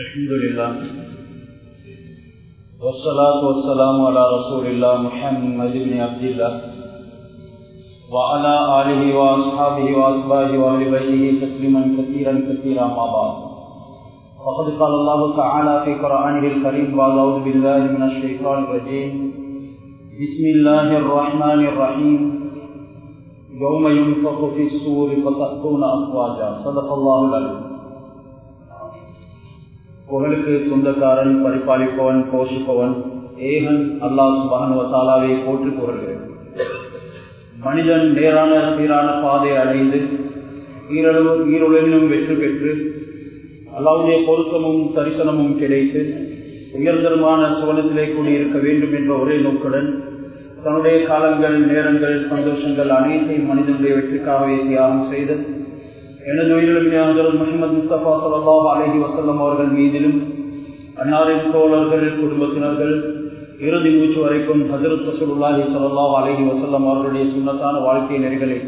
الحمد لله. والصلاة والسلام على رسول الله محمد بن عبد الله. وعلى آله وأصحابه وأتباعه وأهل بيته تسليما كثيرا كثيرا ما بعد. وقد قال الله تعالى في قرآنه الكريم بعد أعوذ بالله من الشيطان الرجيم. بسم الله الرحمن الرحيم. يوم ينفخ في السور فتأتون أفواجا. صدق الله العليم புகழுக்கு சொந்தக்காரன் பரிபாலிப்பவன் போஷிப்பவன் ஏகன் அல்லாஹ் சுபானுவத்தாலாவை போற்றி புகழ்கிறேன் மனிதன் நேரான சீரான பாதை அடைந்து ஈரளவு ஈருலகிலும் வெற்றி பெற்று அல்லாவுடைய பொருத்தமும் தரிசனமும் கிடைத்து உயர்தரமான சுவனத்திலே கூடியிருக்க வேண்டும் என்ற ஒரே நோக்குடன் தன்னுடைய காலங்கள் நேரங்கள் சந்தோஷங்கள் அனைத்தையும் மனிதனுடைய வெற்றிக்காகவே தியாகம் செய்து எனது உயிரிழமையாளர் முகமது முஸ்தபா சல்லா அலஹி வசல்லம் அவர்கள் மீதிலும் அன்னாரின் தோழர்கள் குடும்பத்தினர்கள் இறுதி மூச்சு வரைக்கும் ஹசரத் ரசூலுல்லாஹி சல்லா அலஹி வசல்லம் அவர்களுடைய சுண்ணத்தான வாழ்க்கை நெறிகளை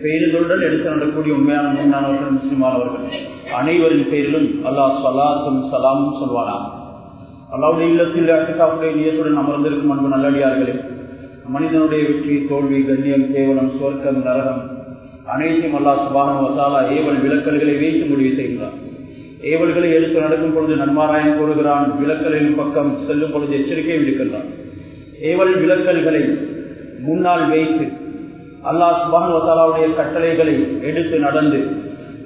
பெயர்களுடன் எடுத்து நடக்கூடிய உண்மையான முன்னானவர்கள் முஸ்லிமானவர்கள் அனைவரின் பெயரிலும் அல்லாஹ் சலாத்தும் சலாமும் சொல்வானா அல்லாவுடைய இல்லத்தில் அட்டுக்காப்புடைய நியத்துடன் அமர்ந்திருக்கும் அன்பு நல்லடியார்களே மனிதனுடைய வெற்றி தோல்வி கண்ணியம் கேவலம் சுவர்க்கம் நரகம் அனைத்தையும் அல்லா சுபானு வசாலா ஏவல் விளக்கல்களை வைத்து முடிவு செய்கிறார். ஏவல்களை எடுத்து நடக்கும் பொழுது நன்மாராயன் கூறுகிறான். விளக்கலின் பக்கம் செல்லும் பொழுது எச்சரிக்கை விடுக்கின்றான். ஏவல் விளக்கல்களை முன்னால் வைத்து அல்லா சுபான் வசாலாவுடைய கட்டளைகளை எடுத்து நடந்து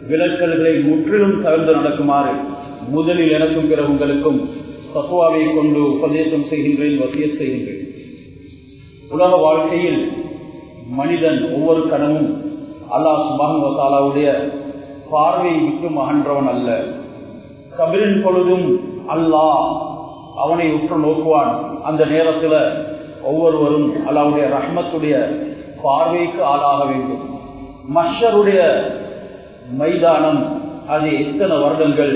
விளக்கல்களை முற்றிலும் தவிர்த்து நடக்குமாறு முதலில் எனக்கும் பிற உங்களுக்கும் தப்புவாவை கொண்டு உபதேசம் செய்கின்றேன் வசிய செய்கின்றேன். உலக வாழ்க்கையில் மனிதன் ஒவ்வொரு கணமும் அல்லாஹ் சுபான் வசாலாவுடைய பார்வையை விட்டு அகன்றவன் அல்ல. கபிரின் பொழுதும் அல்லாஹ் அவனை உற்று நோக்குவான். அந்த நேரத்தில் ஒவ்வொருவரும் அல்லாவுடைய ரஹ்மத்துடைய பார்வைக்கு ஆளாக வேண்டும். மஷருடைய மைதானம் அது எத்தனை வருடங்கள்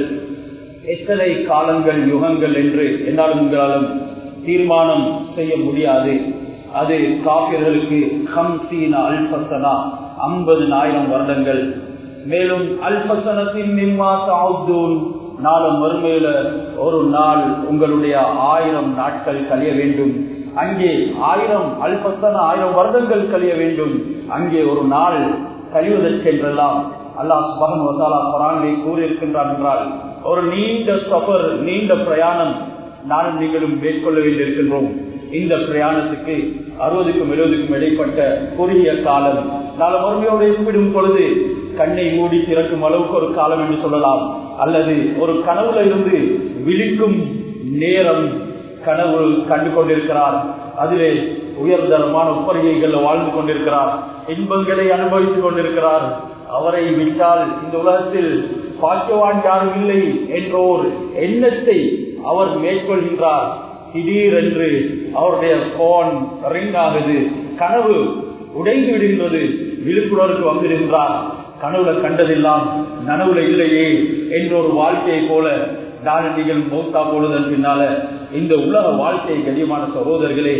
எத்தனை காலங்கள் யுகங்கள் என்று என்னாலும் உங்களாலும் தீர்மானம் செய்ய முடியாது. அது காப்பியர்களுக்கு ஹம்சீனா அல்பசனா ஐம்பது ஆயிரம் வருடங்கள். மேலும் அல்பசனத்தின் நாளும் மறுமையில ஒரு நாள் உங்களுடைய ஆயிரம் நாட்கள் கழிய வேண்டும். அங்கே ஆயிரம் அல்பசன ஆயிரம் வருடங்கள் கழிய வேண்டும். அங்கே ஒரு நாள் கழிவதற்கென்றெல்லாம் அல்லாஹ் சுபகன் வசாலா பராங்கை கூறியிருக்கின்றான் என்றால் ஒரு நீண்ட சஃபர் நீண்ட பிரயாணம் நானும் நீங்களும் மேற்கொள்ள வேண்டியிருக்கின்றோம். இந்த பிரயாணத்துக்கு அறுபதுக்கும் எழுபதுக்கும் இடைப்பட்ட குறுகிய காலம். நாலு மறுமையோடு ஒப்பிடும் பொழுது கண்ணை மூடி திறக்கும் அளவுக்கு ஒரு காலம் என்று சொல்லலாம். அல்லது ஒரு கனவுல இருந்து விழிக்கும் நேரம் கனவு கண்டு கொண்டிருக்கிறார். அதிலே உயர்தரமான உப்பரிகைகள் வாழ்ந்து கொண்டிருக்கிறார். இன்பங்களை அனுபவித்துக் கொண்டிருக்கிறார். அவரை விட்டால் இந்த உலகத்தில் பாக்கியவான் யாரும் இல்லை என்றோர் எண்ணத்தை அவர் மேற்கொள்கின்றார். திடீரென்று அவருடைய போன் ரிங் ஆகுது. கனவு உடைந்து விடுகின்றது. விழுப்புணர்வுக்கு வந்திருந்தார் கனவுல கண்டதெல்லாம் நனவுல இல்லையே என்ற ஒரு வாழ்க்கையை போல தானண்டிகள் நீங்கள் மௌத்தா போடுதன் பின்னால இந்த உலக வாழ்க்கை கடியமான சகோதரர்களே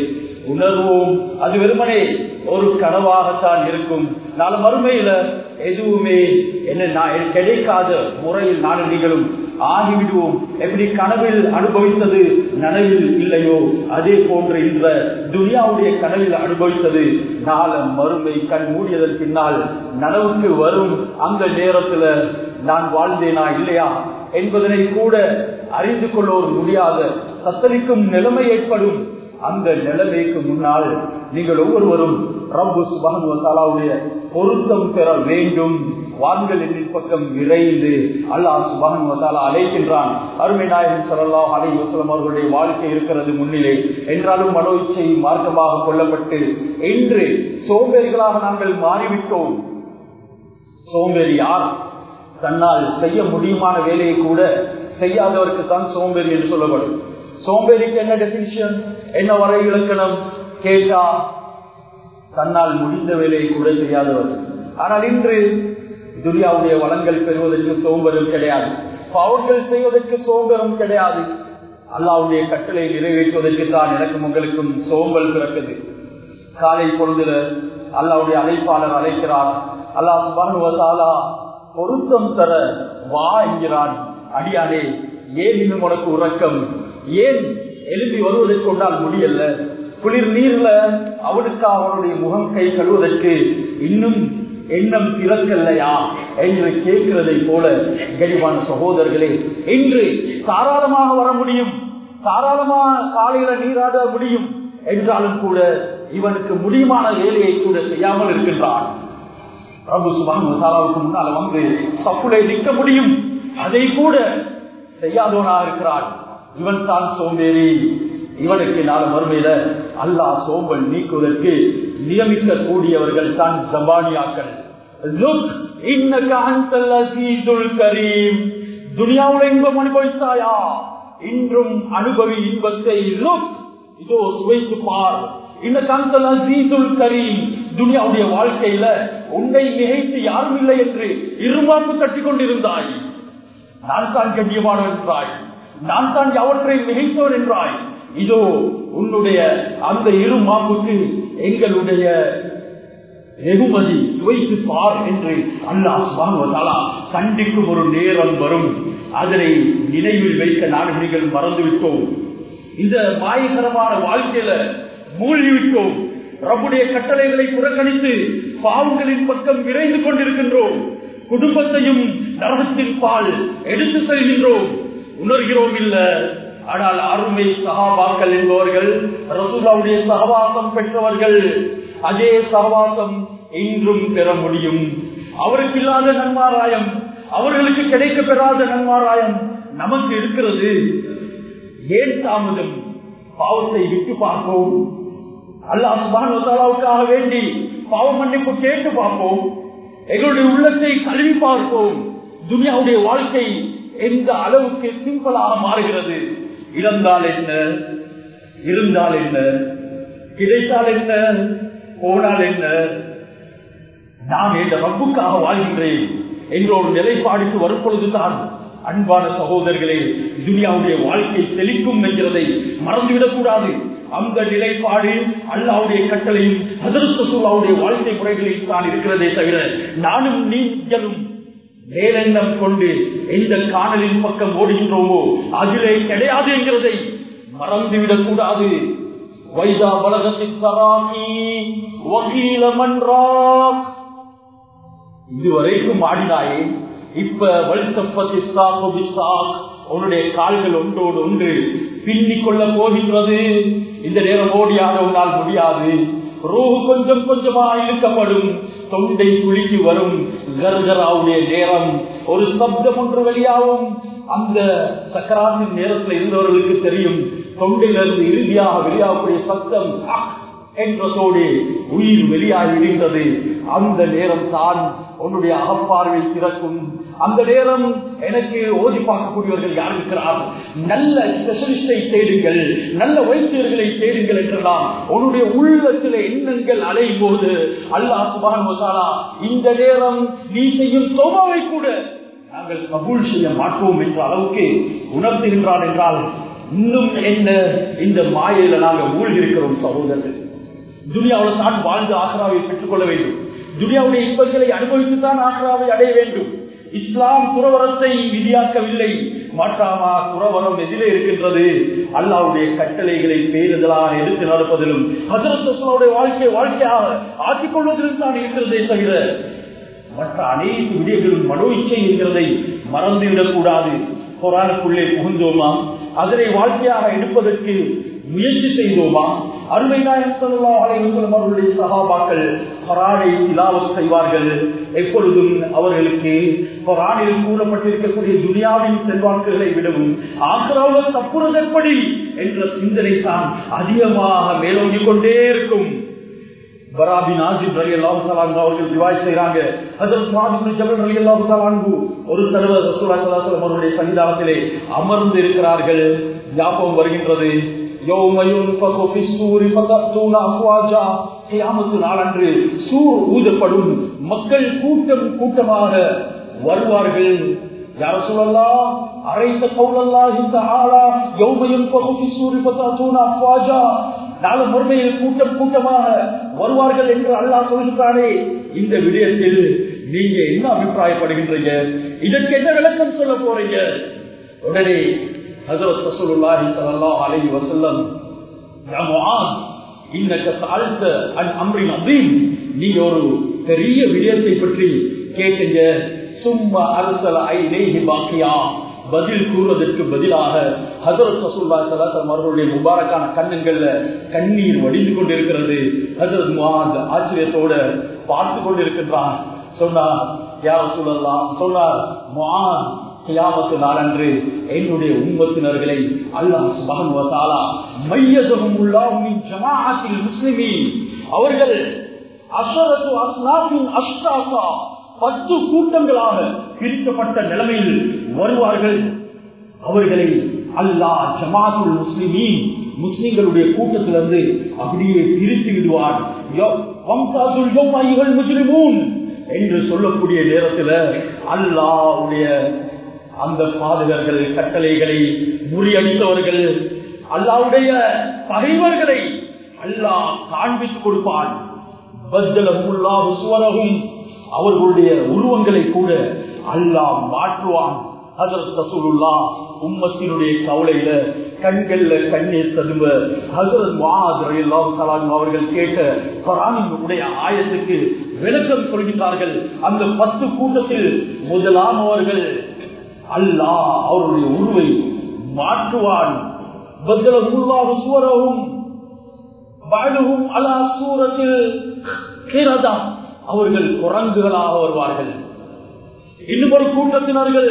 உணர்வோம். அது வெறுமனே ஒரு கனவாகத்தான் இருக்கும். நாலு மறுமையில எதுவுமே என்ன கிடைக்காத முறையில் நானும் நீங்களும் ஆகிவிடுவோம். எப்படி கனவில் அனுபவித்தது நனவில் இல்லையோ அதே போன்று இந்த துனியாவுடைய கனவில் அனுபவித்தது நாள மறுமை கண் மூடியதன் பின்னால் நனவுக்கு வரும் அந்த நேரத்துல நான் வாழ்ந்தேனா இல்லையா என்பதனை கூட அறிந்து கொள்ள முடியாத தத்தளிக்கும் நிலைமை ஏற்படும். அந்த நிலைமைக்கு முன்னால் நீங்கள் ஒவ்வொருவரும் ரப்பு வந்தாலாவுடைய பொருத்தம் பெற வேண்டும். வான்கள் என்னின் பக்கம் விரைந்து அல்லாஹ் சுபான் அழைக்கின்றான். அருமை நாயகன் சரல்லா அலை வசலம் அவர்களுடைய வாழ்க்கை இருக்கிறது முன்னிலை. என்றாலும் மனோ இச்சை மார்க்கமாக கொள்ளப்பட்டு என்று சோம்பேறிகளாக நாங்கள் மாறிவிட்டோம். சோம்பேறி யார்? தன்னால் செய்ய முடியுமான வேலையை கூட செய்யாதவருக்கு தான் சோம்பேறி என்று சொல்லப்படும். சோம்பேறிக்கு என்ன டெபினிஷன் என்ன வரை இலக்கணம் கேட்டா தன்னால் முடிந்த வேலையை கூட செய்யாதவர். ஆனால் இன்று துரியாவுடைய வளங்கள் பெறுவதற்கு சோம்பலும் கிடையாது. பவர்கள் செய்வதற்கு சோம்பலும் கிடையாது. அல்லாவுடைய கட்டளை நிறைவேற்றுவதற்கு தான் எனக்கும் உங்களுக்கும் சோம்பல் பிறக்குது. காலை பொழுதுல அல்லாவுடைய அழைப்பாளர் அழைக்கிறார். அல்லாஹ் சுபானுவதாலா பொருத்தம் தர வா என்கிறான். அடியானே ஏன் இன்னும் உனக்கு உறக்கம்? ஏன் எழுப்பி வருவதற்கு கொண்டால் முடியல குளிர் நீர்ல அவனுக்கு அவனுடைய முகம் கை கழுவதற்கு இன்னும் எண்ணம் பிறக்கல்லையா என்று கேட்கிறதை போல கனிவான சகோதரர்களே இன்று தாராளமாக வர முடியும். தாராளமாக காலையில நீராட முடியும். என்றாலும் கூட இவனுக்கு முடியுமான வேலையை கூட செய்யாமல் இருக்கின்றான். பிரபு சுபானுக்கு முன்னால் வந்து சப்புளை நிற்க முடியும். அதை கூட செய்யாதவனாக இருக்கிறான். இவன் தான் சோம்பேறி. இவனுக்கு நாலு மறுமையில அல்லாஹ் சோம்பல் நீக்குவதற்கு நியமிக்க கூடியவர்கள் தான் ஜபானியாக்கள் துனியாவுல இன்பம் அனுபவித்தாயா? இன்றும் அனுபவி இன்பத்தை இதோ சுவைத்து பார். இந்த கந்தல் அசீசுல் கரீம் துனியாவுடைய வாழ்க்கையில உன்னை நிகைத்து யாரும் இல்லை என்று இருமாப்பு கட்டிக் கொண்டிருந்தாய். நான் தான் கண்ணியமானவன் என்றாய். நான் தான் அவற்றை மிகைத்தவன் என்றாய். இதோ உன்னுடைய அந்த இரு மாப்புக்கு எங்களுடைய வெகுமதி சுவைத்து பார் என்று அல்லாஹ் சுபானுவதாலா கண்டிக்கும் ஒரு நேரம் வரும். அதனை நினைவில் வைக்க நாடுகள் மறந்துவிட்டோம். இந்த மாயகரமான வாழ்க்கையில மூழ்கிவிட்டோம். ரப்புடைய கட்டளைகளை புறக்கணித்து பாவங்களின் பக்கம் விரைந்து கொண்டிருக்கின்றோம். குடும்பத்தையும் நரகத்தின் பால் எடுத்து செல்கின்றோம். உணர்கிறோம் இல்ல. ஆனால் அருமை சகாபாக்கள் என்பவர்கள் ரசூலாவுடைய சகவாசம் பெற்றவர்கள் அதே சகவாசம் இன்றும் பெற முடியும். அவருக்கு இல்லாத நன்மாராயம் அவர்களுக்கு கிடைக்க பெறாத நன்மாராயம் நமக்கு இருக்கிறது. ஏன் தாமதம்? பாவத்தை விட்டு பார்ப்போம். அல்லாஹ் சுபானுக்காக வேண்டி பாவ மன்னிப்பு கேட்டு பார்ப்போம். எங்களுடைய உள்ளத்தை கழுவி பார்ப்போம். துனியாவுடைய வாழ்க்கை எந்த அளவுக்கு சிம்பிளாக மாறுகிறது? இழந்தால் என்ன? இருந்தால் என்ன? கிடைத்தால் என்ன? போனால் என்ன? நான் இந்த ரப்புக்காக வாழ்கின்றேன். என்ற ஒரு நிலைப்பாடுக்கு வரும் பொழுதுதான் அன்பான சகோதரர்களே துனியாவுடைய வாழ்க்கை செழிக்கும் என்கிறதை மறந்துவிடக் கூடாது அந்த நிலைப்பாடு அல்லாவுடைய கட்டளையும் ஹதரசுல்லாவுடைய வாழ்க்கை முறைகளில் தான் இருக்கிறதே தவிர நானும் நீங்களும் மேலெண்ணம் கொண்டு எந்த காணலின் பக்கம் ஓடுகின்றோமோ அதிலே கிடையாது என்கிறதை மறந்துவிடக் கூடாது வைதா பலகத்தின் தராமி வகீல இதுவரைக்கும் ஆடினாயே இப்ப வலுத்தப்பத்தி உன்னுடைய கால்கள் ஒன்றோடு ஒன்று பின்னிக் கொள்ள போகின்றது. இந்த நேரம் ஓடியாக உன்னால் முடியாது. ரோஹு கொஞ்சம் கொஞ்சமா இழுக்கப்படும். தொண்டை குலுக்கி வரும் கர்கராவுடைய நேரம் ஒரு சப்தம் ஒன்று வெளியாகும். அந்த சக்கராத்தின் நேரத்தில் இருந்தவர்களுக்கு தெரியும் தொண்டையிலிருந்து இறுதியாக வெளியாகக்கூடிய சப்தம் என்றதோடு உயிர் வெளியாகி இருந்தது அந்த நேரம் தான் உன்னுடைய அகப்பார்வை திறக்கும் அந்த நேரம் எனக்கு ஓதி பார்க்கக்கூடியவர்கள் யார் இருக்கிறார்? நல்ல ஸ்பெஷலிஸ்டை தேடுங்கள் நல்ல வைத்தியர்களை தேடுங்கள் என்றெல்லாம் உன்னுடைய உள்ளத்தில் எண்ணங்கள் அலையும் போது அல்லாஹ் சுபான் இந்த நேரம் நீ செய்யும் சோமாவை கூட நாங்கள் கபூல் செய்ய மாட்டோம் என்ற அளவுக்கு உணர்த்துகின்றான் என்றால் இன்னும் என்ன? இந்த மாயையில நாங்கள் மூழ்கிருக்கிறோம் சகோதரர்கள். துனியாவில் தான் வாழ்ந்து ஆக்ராவை பெற்றுக் கொள்ள வேண்டும். துனியாவுடைய இன்பங்களை அனுபவித்துத்தான் ஆக்ராவை அடைய வேண்டும். இஸ்லாம் துறவரத்தை விதியாக்கவில்லை. மாற்றாமா துறவரம் எதிலே இருக்கின்றது. அல்லாவுடைய கட்டளைகளை பேருதலாக எடுத்து நடப்பதிலும் ஹசரத்துடைய வாழ்க்கை வாழ்க்கையாக ஆக்கிக் கொள்வதிலும் தான் இருக்கிறதே தவிர மற்ற அனைத்து விடயங்களும் மனோ இச்சை என்கிறதை மறந்துவிடக்கூடாது. கொரானுக்குள்ளே புகுந்தோமா? அதனை வாழ்க்கையாக எடுப்பதற்கு முயற்சி செய்தோமா? அருமை நாயகம் சொல்லலாம் அலைவசம் அவருடைய சகாபாக்கள் கொரானை இலாவத் செய்வார்கள். எப்பொழுதும் அவர்களுக்கு கொரானில் கூறப்பட்டிருக்கக்கூடிய துனியாவின் செல்வாக்குகளை விடவும் ஆக்ராவில் தப்புறது எப்படி என்ற சிந்தனை தான் அதிகமாக மேலோங்கிக் கொண்டே இருக்கும். பராபி நாஜிப் ரலி அல்லாஹு தலான்கு அவர்கள் ரிவாய் செய்யறாங்க அதில் சுவாமி ஜபல் ரலி அல்லாஹு சலாங்கு ஒரு தடவை ரசூலா சலாசலம் அவருடைய சன்னிதானத்திலே அமர்ந்து இருக்கிறார்கள் ஞாபகம் வருகின்றது. நாளன்று சூர் ஊதப்படும். மக்கள் கூட்டம் கூட்டமாக வருவார்கள். யார சொல்லலாம் அரைத்த கவுலல்லா இந்த ஆளா யௌமையும் பகுதி சூரி பத்தாத்தூனா அப்வாஜா நாள முறைமையில் கூட்டம் கூட்டமாக வருவார்கள் என்று அல்லாஹ் சொல்லுகிறானே இந்த விடயத்தில் நீங்க என்ன அபிப்பிராயப்படுகின்றீங்க? இதற்கு என்ன விளக்கம் சொல்ல போறீங்க? உடனே ஹசரத் ரசூலுல்லாஹி ஸல்லல்லாஹு அலைஹி வஸல்லம் யா முஆத் இன்னக சஅல்த அன் அம்ரின் அதீம் நீ ஒரு பெரிய விடயத்தை பற்றி கேட்டீங்க. சும்மா அரசல ஐநேஹி பாக்கியா. பதில் கூறுவதற்கு பதிலாக ஹசரத் ரசூல்லா சலாசம் அவர்களுடைய முபாரக்கான கண்ணங்கள்ல கண்ணீர் வடிந்து கொண்டிருக்கிறது. ஹசரத் முகாத் ஆச்சரியத்தோட பார்த்து கொண்டிருக்கின்றான். சொன்னார் யார் சொல்லலாம் சொன்னார் முகாத் கியாமத்து நாளன்று என்னுடைய உண்மத்தினர்களை அல்லாஹ் சுபஹானஹு மையதகம் தஆலா மையதஹும் ஜமாஅத்தில் அவர்கள் அசரத்து அஸ்லாமின் அஸ்தாசா பத்து கூட்டங்களாக பிரிக்கப்பட்ட நிலைமையில் வருவார்கள். அவர்களை அல்லாஹ் ஜமாத்துல் முஸ்லிமின் முஸ்லிம்களுடைய கூட்டத்திலிருந்து அப்படியே பிரித்து விடுவார். என்று சொல்லக்கூடிய நேரத்தில் அல்லாவுடைய அந்த பாதகர்கள் கட்டளைகளை முறியடித்தவர்கள் அல்லாவுடைய பகைவர்களை அல்லாஹ் காண்பித்துக் கொடுப்பான். சுவரகும் அவர்களுடைய உருவங்களை கூட அல்லாஹ் மாற்றுவான். உம்மத்தினுடைய கவலையில கண்கள்ல கண்ணீர் ததும்ப அவர்கள் கேட்ட குரானினுடைய ஆயத்துக்கு விளக்கம் சொல்கிறார்கள் அந்த பத்து கூட்டத்தில் முதலாமவர்கள் அல்லாஹ் அவருடைய உருவை மாற்றுவான். சுவரவும் அலா அவர்கள் குரங்குகளாக வருவார்கள். இன்னும் ஒரு கூட்டத்தினர்கள்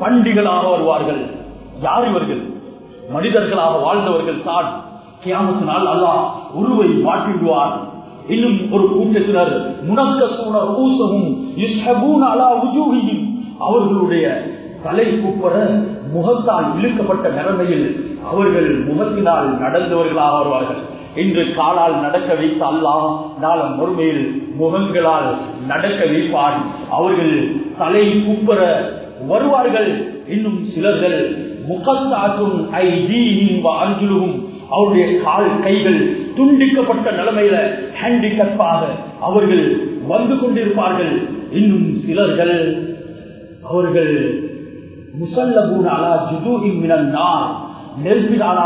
பண்டிகளாக வருவார்கள். யார் இவர்கள்? மனிதர்களாக வாழ்ந்தவர்கள் தான். கியாமத்தினால் அல்லாஹ் உருவை மாற்றிடுவார். இன்னும் ஒரு கூட்டத்தினர் முனக்க சூனர் ஊசகும் அவர்களுடைய தலை கூப்பட முகத்தால் இழுக்கப்பட்ட நிலைமையில் அவர்கள் முகத்தினால் நடந்தவர்களாக வருவார்கள். இன்று காலால் நடக்க வைத்த அல்லாஹ் நாளம் மறுமையில் முகங்களால் நடக்க வைப்பான். அவர்கள் தலை குப்பர வருவார்கள். இன்னும் சிலர்கள் முகத்தாற்றும் அஞ்சுலுகும். அவருடைய கால் கைகள் துண்டிக்கப்பட்ட நிலைமையில ஹேண்டிகப்பாக அவர்கள் வந்து கொண்டிருப்பார்கள். இன்னும் சிலர்கள் அவர்கள் முசல்லபூனாலா ஜுதூகின் மினன்னார் நெருப்பினால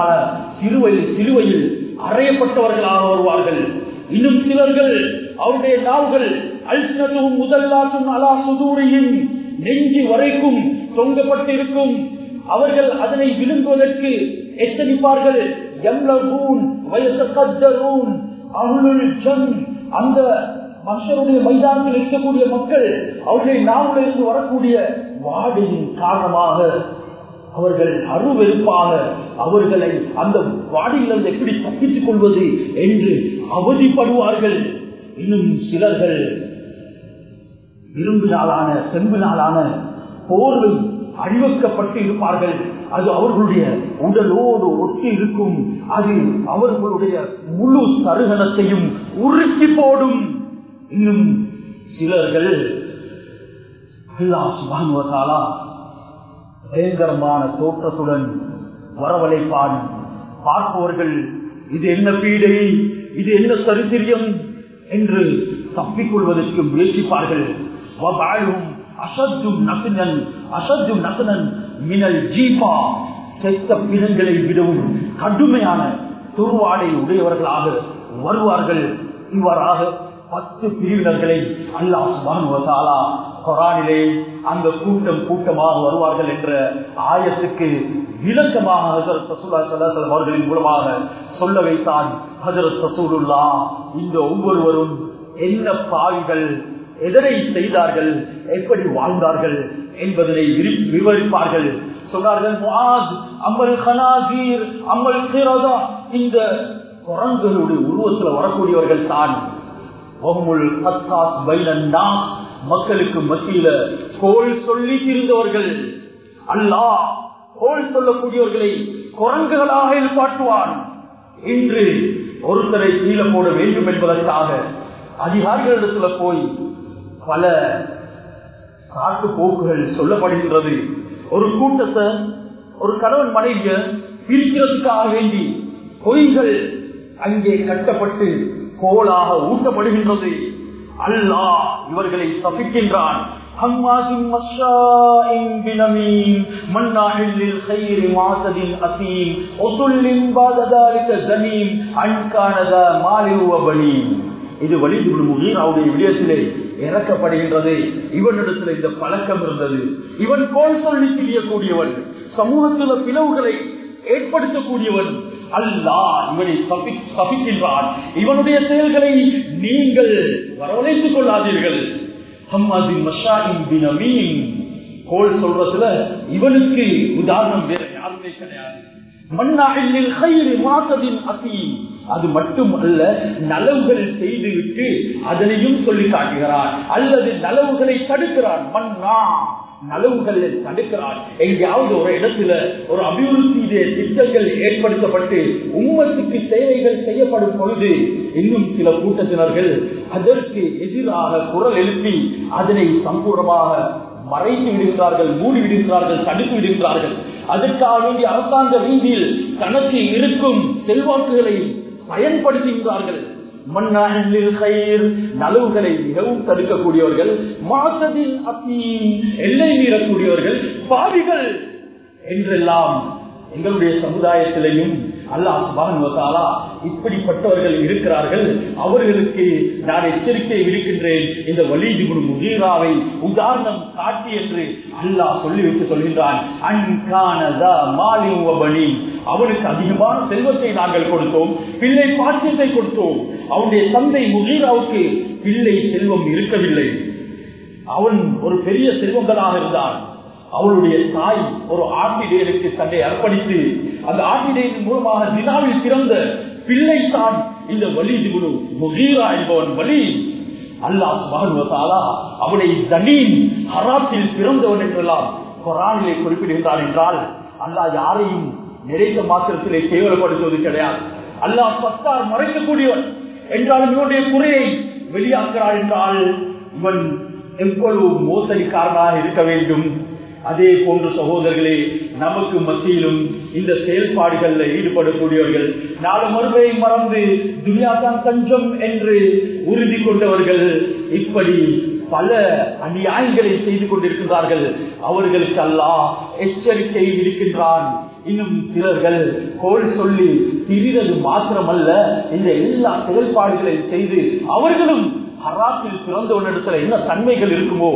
சிறுவையில் சிலுவையில் அறையப்பட்டவர்களாக வருவார்கள். இன்னும் சிலர்கள் அவருடைய நாவுகள் அல்சனத்தும் முதல்லாற்றும் அலா சுதூரியின் நெஞ்சி வரைக்கும் தொங்கப்பட்டிருக்கும். அவர்கள் அதனை விழுங்குவதற்கு எத்தனிப்பார்கள்? அந்த மனுஷருடைய மைதானத்தில் இருக்கக்கூடிய மக்கள் அவர்களை நாவிலிருந்து வரக்கூடிய வாடியின் காரணமாக அவர்கள் அருவெருப்பாக அவர்களை அந்த வாடியிலிருந்து எப்படி தப்பித்துக் கொள்வது என்று அவதிப்படுவார்கள். இன்னும் சிலர்கள் சென்பு நாளான போர்வை அழிவக்கப்பட்டு இருப்பார்கள். அது அவர்களுடைய உடலோடு ஒட்டி இருக்கும். அது அவர்களுடைய முழு சருகணத்தையும் உருக்கி போடும். இன்னும் சிலர்கள் பயங்கரமான தோற்றத்துடன் வரவழைப்பான். பார்ப்பவர்கள் இது என்ன பீடை? இது என்ன சரித்திரியம்? என்று தப்பிக்கொள்வதற்கு முயற்சிப்பார்கள். அசத்தும் நகுனன் அசத்தும் நகுனன் மினல் ஜீபா. செத்த பிணங்களை விடவும் கடுமையான துருவாடை உடையவர்களாக வருவார்கள். இவ்வாறாக பத்து பிரிவினர்களை அல்லாஹாலா கொரானிலே அந்த கூட்டம் கூட்டமாக வருவார்கள் என்ற ஆயத்துக்கு விளக்கமாக ஹசரத் ரசூல்லா சல்லாஹ் அவர்களின் மூலமாக சொல்ல வைத்தான் ஹசரத் சசூலுல்லா இந்த ஒவ்வொருவரும் என்ன பாவிகள் எதனை செய்தார்கள்? எப்படி வாழ்ந்தார்கள்? என்பதனை விவரிப்பார்கள். சொன்னார்கள் அம்மல் கனாசீர் அம்மல் கிரதா. இந்த குரங்குகளுடைய உருவத்தில் வரக்கூடியவர்கள் தான். மக்களுக்கு மத்தியில கோல் சொல்லி இருந்தவர்கள் அல்லாஹ் கோல் சொல்லக்கூடியவர்களை குரங்குகளாக எதிர்பார்த்துவான் இன்று ஒருத்தரை கீழே போட வேண்டும் என்பதற்காக அதிகாரிகளிடத்துல போய் பல சாட்டு போக்குகள் சொல்லப்படுகின்றது. ஒரு கூட்டத்தை ஒரு கணவன் மனைவிய பிரிக்கிறதுக்காக வேண்டி பொய்கள் அங்கே கட்டப்பட்டு கோலாக ஊட்டப்படுகின்றது. அல்லாஹ் இவர்களை சபிக்கின்றான். இது வலிது முகீன் அவருடைய விடயத்திலே இறக்கப்படுகின்றது. இவனிடத்தில் இந்த பழக்கம் இருந்தது. இவன் கோல் சொல்லி திரியக்கூடியவன் சமூகத்தில் பிளவுகளை ஏற்படுத்தக்கூடியவன். அல்லா இவனை சபிக்கின்றான். இவனுடைய செயல்களை நீங்கள் வரவழைத்துக் கொள்ளாதீர்கள். கோல் சொல்றதுல இவனுக்கு உதாரணம் வேற யாருமே கிடையாது. மண்ணாயில் கயிறு மாசதின் அசி அது மட்டும் அல்ல நலவுகள் செய்துவிட்டு அதனையும் சொல்லி காட்டுகிறான் அல்லது நலவுகளை தடுக்கிறான் மன்னா நலவுகளை தடுக்கிறான் எங்கேயாவது ஒரு இடத்துல ஒரு அபிவிருத்தி திட்டங்கள் ஏற்படுத்தப்பட்டு உம்மத்துக்கு சேவைகள் செய்யப்படும் பொழுது இன்னும் சில கூட்டத்தினர்கள் அதற்கு எதிராக குரல் எழுப்பி அதனை சம்பூர்ணமாக மறைத்து விடுகிறார்கள் மூடி விடுகிறார்கள் தடுத்து விடுகிறார்கள். அதற்காக வேண்டிய அரசாங்க ரீதியில் தனக்கு இருக்கும் செல்வாக்குகளை பயன்படுத்துகிறார்கள் நலவுகளை மிகவும் தடுக்கக்கூடியவர்கள் மாசதின் அப்பீன் எல்லை மீறக்கூடியவர்கள் பாவிகள் என்றெல்லாம் எங்களுடைய சமுதாயத்திலையும் அல்லாஹ் சுபானுவத்தாலா இப்படிப்பட்டவர்கள் இருக்கிறார்கள். அவர்களுக்கு நான் எச்சரிக்கை விடுக்கின்றேன். இந்த வலிது குரு முகீராவை உதாரணம் காட்டி என்று அல்லாஹ் சொல்லிவிட்டு சொல்கின்றான் அவனுக்கு அதிகமான செல்வத்தை நாங்கள் கொடுத்தோம். பிள்ளை பாக்கியத்தை கொடுத்தோம். அவனுடைய தந்தை முகீராவுக்கு பிள்ளை செல்வம் இருக்கவில்லை. அவன் ஒரு பெரிய செல்வங்களாக இருந்தான். அவளுடைய தாய் ஒரு ஆட்டிடேனுக்கு தன்னை அர்ப்பணித்து அந்த ஆட்டிடேன் மூலமாக தினாவில் பிறந்த பிள்ளைத்தான் இந்த வலி குரு முகீரா என்பவன் வலி. அல்லாஹ் மகன்வதாலா அவனை தனீன் ஹராத்தில் பிறந்தவன் என்றெல்லாம் கொரானிலே குறிப்பிடுகின்றான் என்றால் அல்லாஹ் யாரையும் நிறைந்த மாத்திரத்திலே கேவலப்படுத்துவது கிடையாது. அல்லாஹ் சத்தார் மறைக்கக்கூடியவன். என்றாலும் இவனுடைய குறையை வெளியாக்குறாள் என்றால் இவன் எவ்வளவு மோசடிக்காரனாக இருக்க வேண்டும்? அதே போன்ற சகோதரர்களே நமக்கு மத்தியிலும் இந்த செயல்பாடுகளில் ஈடுபடக்கூடியவர்கள் நாலு மறுபடியை மறந்து துனியாதான் தஞ்சம் என்று உறுதி கொண்டவர்கள் இப்படி பல அநியாயங்களை செய்து கொண்டிருக்கிறார்கள். அவர்களுக்கு அல்லா எச்சரிக்கை இருக்கின்றான். இன்னும் சிலர்கள் கோல் சொல்லி திரிவது மாத்திரமல்ல இந்த எல்லா செயல்பாடுகளையும் செய்து அவர்களும் ஹராத்தில் பிறந்தவனிடத்துல என்ன தன்மைகள் இருக்குமோ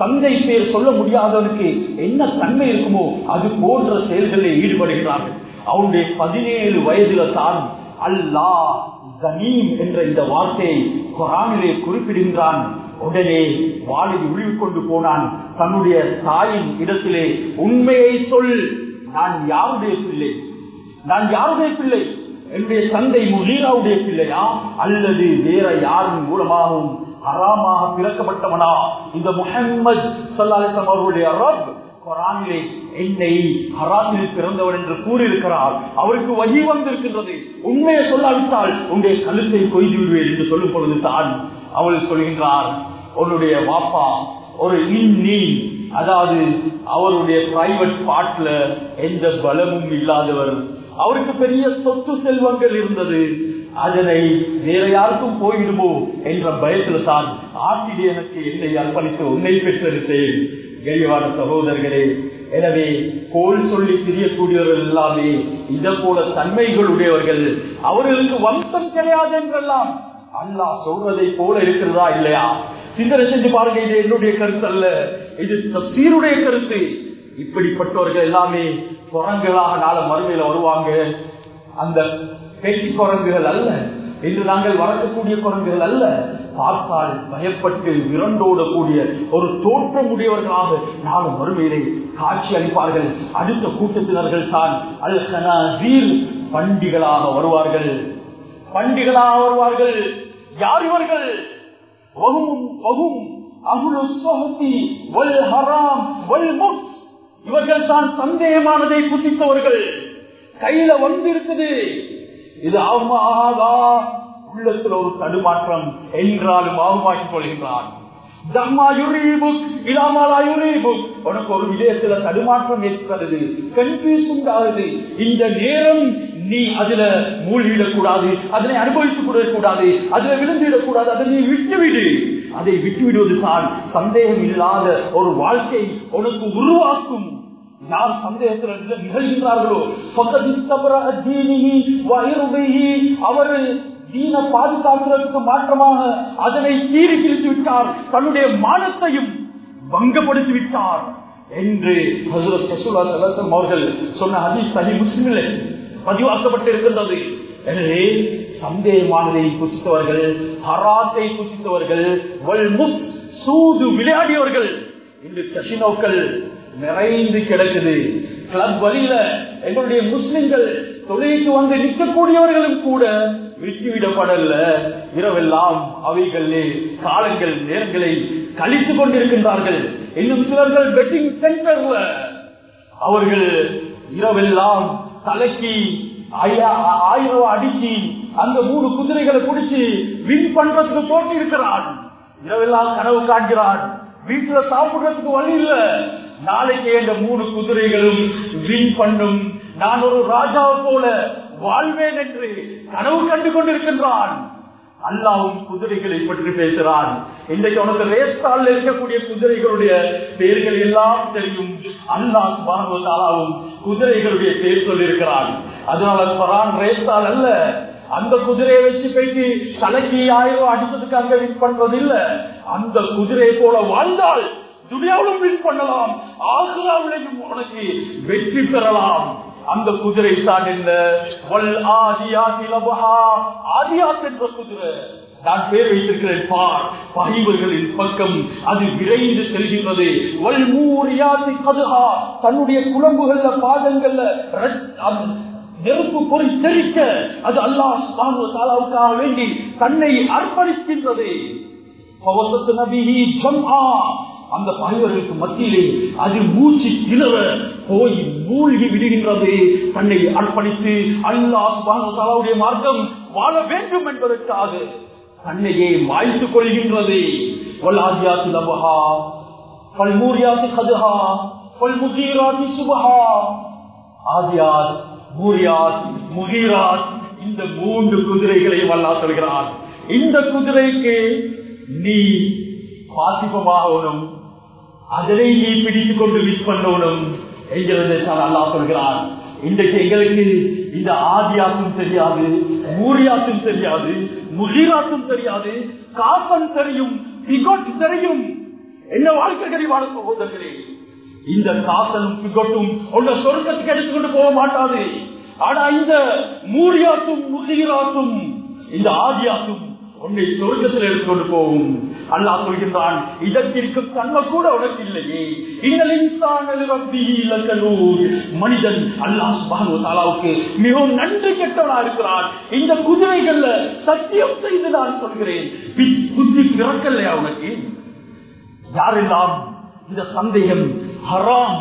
தந்தை பேர் சொல்ல முடியாதவனுக்கு என்ன தன்மை இருக்குமோ அது போன்ற செயல்களில் ஈடுபடுகிறார்கள். அவனுடைய பதினேழு வயதுல தான் அல்லா கனீம் என்ற இந்த வார்த்தையை குரானிலே குறிப்பிடுகின்றான். உடனே வாழை உழிவு கொண்டு போனான். தன்னுடைய தாயின் இடத்திலே உண்மையை சொல் நான் யாருடைய பிள்ளை? நான் யாருடைய பிள்ளை? என்னுடைய தந்தை முகீராவுடைய பிள்ளையா? அல்லது வேற யாரின் மூலமாகவும் ஹராமாக பிறக்கப்பட்டவனா? இந்த முகமது சொல்லாசம் அவருடைய ரப் குரானிலே என்னை ஹராமில் பிறந்தவர் என்று கூறியிருக்கிறார். அவருக்கு வகி வந்திருக்கின்றது. உண்மையை சொல்லாவிட்டால் உன்னுடைய கழுத்தை கொய்து விடுவேன் என்று சொல்லும் பொழுது தான் அவள் சொல்கின்றார் உன்னுடைய வாப்பா ஒரு நீ அதாவது அவருடைய பிரைவேட் பாட்ல எந்த பலமும் இல்லாதவர். அவருக்கு பெரிய சொத்து செல்வங்கள் இருந்தது. அதனை வேற யாருக்கும் போயிடுமோ என்ற பயத்தில் தான் ஆசிரியனுக்கு எனக்கு என்னை அர்ப்பணித்து உன்னை பெற்றிருந்தேன் கரிவான சகோதரர்களே எனவே கோல் சொல்லி திரியக்கூடியவர்கள் எல்லாமே இத போல தன்மைகளுடையவர்கள். அவர்களுக்கு வம்சம் கிடையாது என்றெல்லாம் அல்லா சொல்றதை போல இருக்கிறதா இல்லையா? சிந்தனை செஞ்சு பாருங்க இது என்னுடைய கருத்து அல்ல. இது சீருடைய கருத்து. இப்படிப்பட்டவர்கள் எல்லாமே குரங்குகளாக நாள மறுமையில வருவாங்க. அந்த பேச்சு குரங்குகள் அல்ல. இன்று நாங்கள் வளர்க்கக்கூடிய குரங்குகள் அல்ல. பார்த்தால் பயப்பட்டு விரண்டோடக்கூடிய ஒரு தோற்றமுடையவர்களாக நாளும் மறுமையிலே காட்சி அளிப்பார்கள். அடுத்த கூட்டத்தினர்கள் தான் அல் ஹனீர் பண்டிகளாக வருவார்கள். பண்டிகளாக வருவார்கள். யார் இவர்கள்? வகும் வகும் வல் ஹராம் வல் இவர்கள் தான் சந்தேகமானதை புசித்தவர்கள். கையில வந்திருக்குது. இது ஆகுமாகா உள்ளத்தில் ஒரு தடுமாற்றம் என்றாலும் ஆகுமாக்கிக் கொள்கின்றான். உனக்கு ஒரு விடயத்துல தடுமாற்றம் ஏற்படுது கன்ஃபியூஷன் ஆகுது. இந்த நேரம் நீ அதுல மூழ்கிடக் கூடாது அதனை அனுபவித்துக் கூடாது அதுல விழுந்துவிடக் கூடாது அதை நீ விட்டுவிடு. அதை விட்டுவிடுவது தான் சந்தேகம் இல்லாத ஒரு வாழ்க்கை உனக்கு உருவாக்கும். யார் சந்தேகத்தில் நிகழ்கின்றார்களோ அவர் தீன பாதுகாக்கிறதுக்கு மாற்றமாக அதனை கீறி பிரித்து விட்டார் தன்னுடைய மானத்தையும் பங்கப்படுத்தி விட்டார் என்று அவர்கள் சொன்ன ஹதீஸ் சஹி முஸ்லிமில் பதிவாக்கப்பட்டிருக்கின்றது. எனவே சந்தேகமானதை புசித்தவர்கள் ஹராத்தை புசித்தவர்கள் சூது விளையாடியவர்கள் இன்று கசினோக்கள் நிறைந்து கிடக்குது. கிளப் வழியில எங்களுடைய முஸ்லிம்கள் தொழிலுக்கு வந்து நிற்கக்கூடியவர்களும் கூட விட்டுவிடப்படல. இரவெல்லாம் அவைகளே காலங்கள் நேரங்களை கழித்துக் கொண்டிருக்கின்றார்கள். இன்னும் சிலர்கள் பெட்டிங் சென்டர்ல அவர்கள் இரவெல்லாம் தலைக்கு ஆயிரம் ரூபாய் அடிச்சு அந்த மூணு குதிரைகளை பிடிச்சி வின் பண்றதுக்கு போட்டி இருக்கிறான் இரவெல்லாம் கனவு காண்கிறான். வீட்டுல சாப்பிடுறதுக்கு வழி இல்லை. நாளைக்கு இந்த மூணு குதிரைகளும் வின் பண்ணும். நான் ஒரு ராஜா போல வாழ்வேன் என்று கனவு கண்டு கொண்டிருக்கின்றான். அல்லாவும் குதிரைகளை பற்றி பேசுகிறான். இன்றைக்கு உனக்கு ரேஸ்தால் இருக்கக்கூடிய குதிரைகளுடைய பெயர்கள் எல்லாம் தெரியும். அல்லாஹ் பாகவதாலாவும் குதிரைகளுடைய பெயர் சொல்லியிருக்கிறான். அதனால பரான் ரேஸ்தால் அல்ல. அந்த குதிரையை வச்சு போயிட்டு தலைக்கு ஆயிரம் அடிச்சதுக்கு அங்க வின் பண்றது இல்ல அந்த குதிரையை போல வாழ்ந்தால் துணியாவிலும் வின் பண்ணலாம். ஆசிராவிலையும் உனக்கு வெற்றி பெறலாம். அந்த குதிரை தான் என்ன ஆதியாத் என்ற குதிரை. நான் பேர் வைத்திருக்கிறேன் பார். பகைவர்களின் பக்கம் அது விரைந்து செல்கின்றது. வல் மூரியாத்தி தன்னுடைய குழம்புகள்ல பாதங்கள்ல நெருப்பு பொறி தெரிக்க அது அல்லாஹ் தாலாவுக்காக வேண்டி தன்னை அர்ப்பணிக்கின்றது. அந்த பகைவர்களுக்கு மத்தியிலே அது மூச்சு திணற போய் மூழ்கி விடுகின்றது. தன்னை அர்ப்பணித்து அல்லாஹுடைய மார்க்கம் வாழ வேண்டும் என்பதற்காக தன்னையே மாய்த்து கொள்கின்றது. வல்லாதியாத்து லபஹா பல்மூரியாத்து கதுஹா பல்முகீராசி சுபஹா. ஆதியார் மூரியாத் முகீராத் இந்த மூன்று குதிரைகளை வல்லா சொல்கிறான். இந்த குதிரைக்கு நீ பாசிப்பமாகணும் அதனை நீ பிடித்துக் கொண்டு விஸ் பண்ணணும் என்கிறது அல்லா சொல்கிறான். இன்றைக்கு எங்களுக்கு இந்த ஆதியாக்கும் தெரியாது மூரியாக்கும் தெரியாது முகிராக்கும் தெரியாது காப்பன் தெரியும் பிகொட் தெரியும். என்ன வாழ்க்கை கறிவான சகோதரர்களே? இந்த காசலும் பிகொட்டும் உள்ள சொர்க்கத்துக்கு எடுத்துக்கொண்டு போக மாட்டாது. ஆனா இந்த மூரியாக்கும் முகிராக்கும் இந்த ஆதியாக்கும் உன்னை சொர்க்கத்தில் எடுத்துக்கொண்டு போகும். அல்லா சொல்கின்றான் இதற்கு தன்மை கூட உனக்கு இல்லையே. மனிதன் அல்லாஹுக்கு மிகவும் நன்றி கெட்டவனா இருக்கிறான். இந்த குதிரைகள்ல சத்தியம் செய்து நான் சொல்கிறேன். புத்தி பிறக்கலையா உனக்கு? யாரெல்லாம் இந்த சந்தேகம் ஹராம்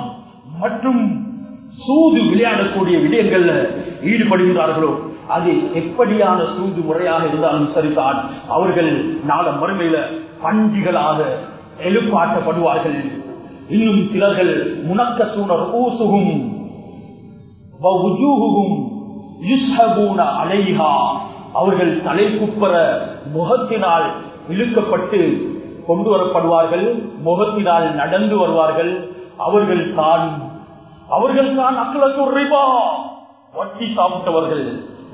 மற்றும் சூது விளையாடக்கூடிய விடயங்கள்ல ஈடுபடுகிறார்களோ அது எப்படியான சூது முறையாக இருந்தாலும் சரிதான். அவர்கள் நாள மறுமையில பண்டிகளாக எழுப்பாட்டப்படுவார்கள் இன்னும் சிலர்கள் முனக்க சூனர் ஊசுகும் அலைஹா. அவர்கள் தலை குப்பர முகத்தினால் இழுக்கப்பட்டு கொண்டு வரப்படுவார்கள் முகத்தினால் நடந்து வருவார்கள். அவர்கள் தான் அவர்கள் தான் அக்கலத்து வட்டி சாப்பிட்டவர்கள்.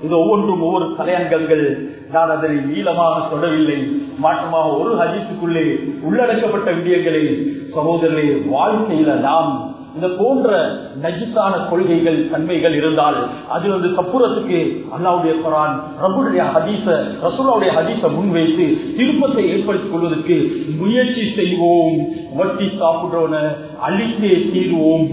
இது ஒவ்வொன்றும் ஒவ்வொரு தலையங்கங்கள் நான் அதனை நீளமாக சொல்லவில்லை. மாற்றமாக ஒரு ஹஜித்துக்குள்ளே உள்ளடக்கப்பட்ட விடயங்களை சகோதரர்களே வாழ்க்கையில நாம் இந்த போன்ற நஜிசான கொள்கைகள் தன்மைகள் இருந்தால் அதில் வந்து கப்புறத்துக்கு அல்லாவுடைய குரான் ரபுடைய ஹதீச ரசூலாவுடைய ஹதீச முன்வைத்து திருப்பத்தை ஏற்படுத்திக் கொள்வதற்கு முயற்சி செய்வோம். வட்டி சாப்பிடுறோன அழித்தே தீர்வோம்.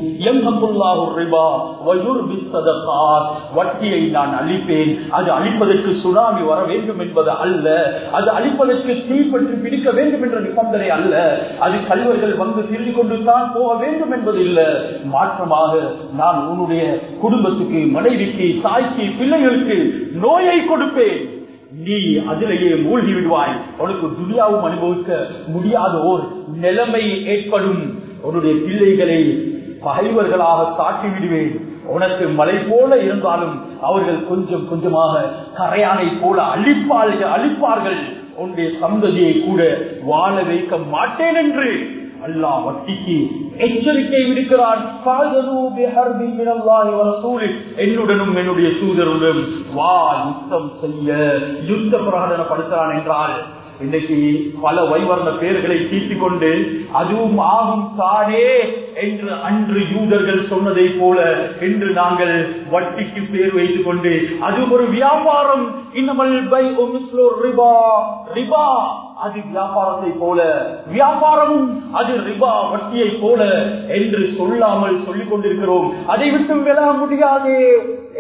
வட்டியை நான் அழிப்பேன். அது அழிப்பதற்கு சுனாமி வர வேண்டும் என்பது அல்ல. அது அழிப்பதற்கு தீப்பற்றி பிடிக்க வேண்டும் என்ற நிபந்தனை அல்ல. அது கல்வர்கள் வந்து திரும்பி கொண்டு தான் போக வேண்டும் என்பது இல்லை. மாற்றமாக நான் உன்னுடைய குடும்பத்துக்கு மனைவிக்கு தாய்க்கு பிள்ளைகளுக்கு நோயை கொடுப்பேன். நீ அதிலேயே மூழ்கி விடுவாய் உனக்கு துனியாவும் அனுபவிக்க முடியாத ஓர் நிலைமை ஏற்படும். உன்னுடைய பிள்ளைகளை பகைவர்களாக சாட்டி விடுவேன் உனக்கு மலை போல இருந்தாலும் அவர்கள் கொஞ்சம் கொஞ்சமாக கரையானை போல அழிப்பார்கள் அழிப்பார்கள். உன்னுடைய சந்ததியை கூட வாழ வைக்க மாட்டேன் என்று அல்லாஹ் வட்டிக்கு எச்சரிக்கை விடுக்கிறான். என்னுடனும் என்னுடைய சூதருடன் வா யுத்தம் செய்ய. யுத்த பிரகடனப்படுத்துறான் என்றால் இன்னைக்கு பல வைவர்ண பேர்களை தீட்டிக் கொண்டு அதுவும் ஆகும் தானே என்று அன்று யூதர்கள் சொன்னதை போல என்று நாங்கள் வட்டிக்கு பேர் வைத்துக் கொண்டு அது ஒரு வியாபாரம். இன்னமல் பை ரிபா. ரிபா. அது வியாபாரத்தை போல வியாபாரமும் அது ரிபா வட்டியை போல என்று சொல்லாமல் சொல்லிக் கொண்டிருக்கிறோம். அதை விட்டு விழ முடியாது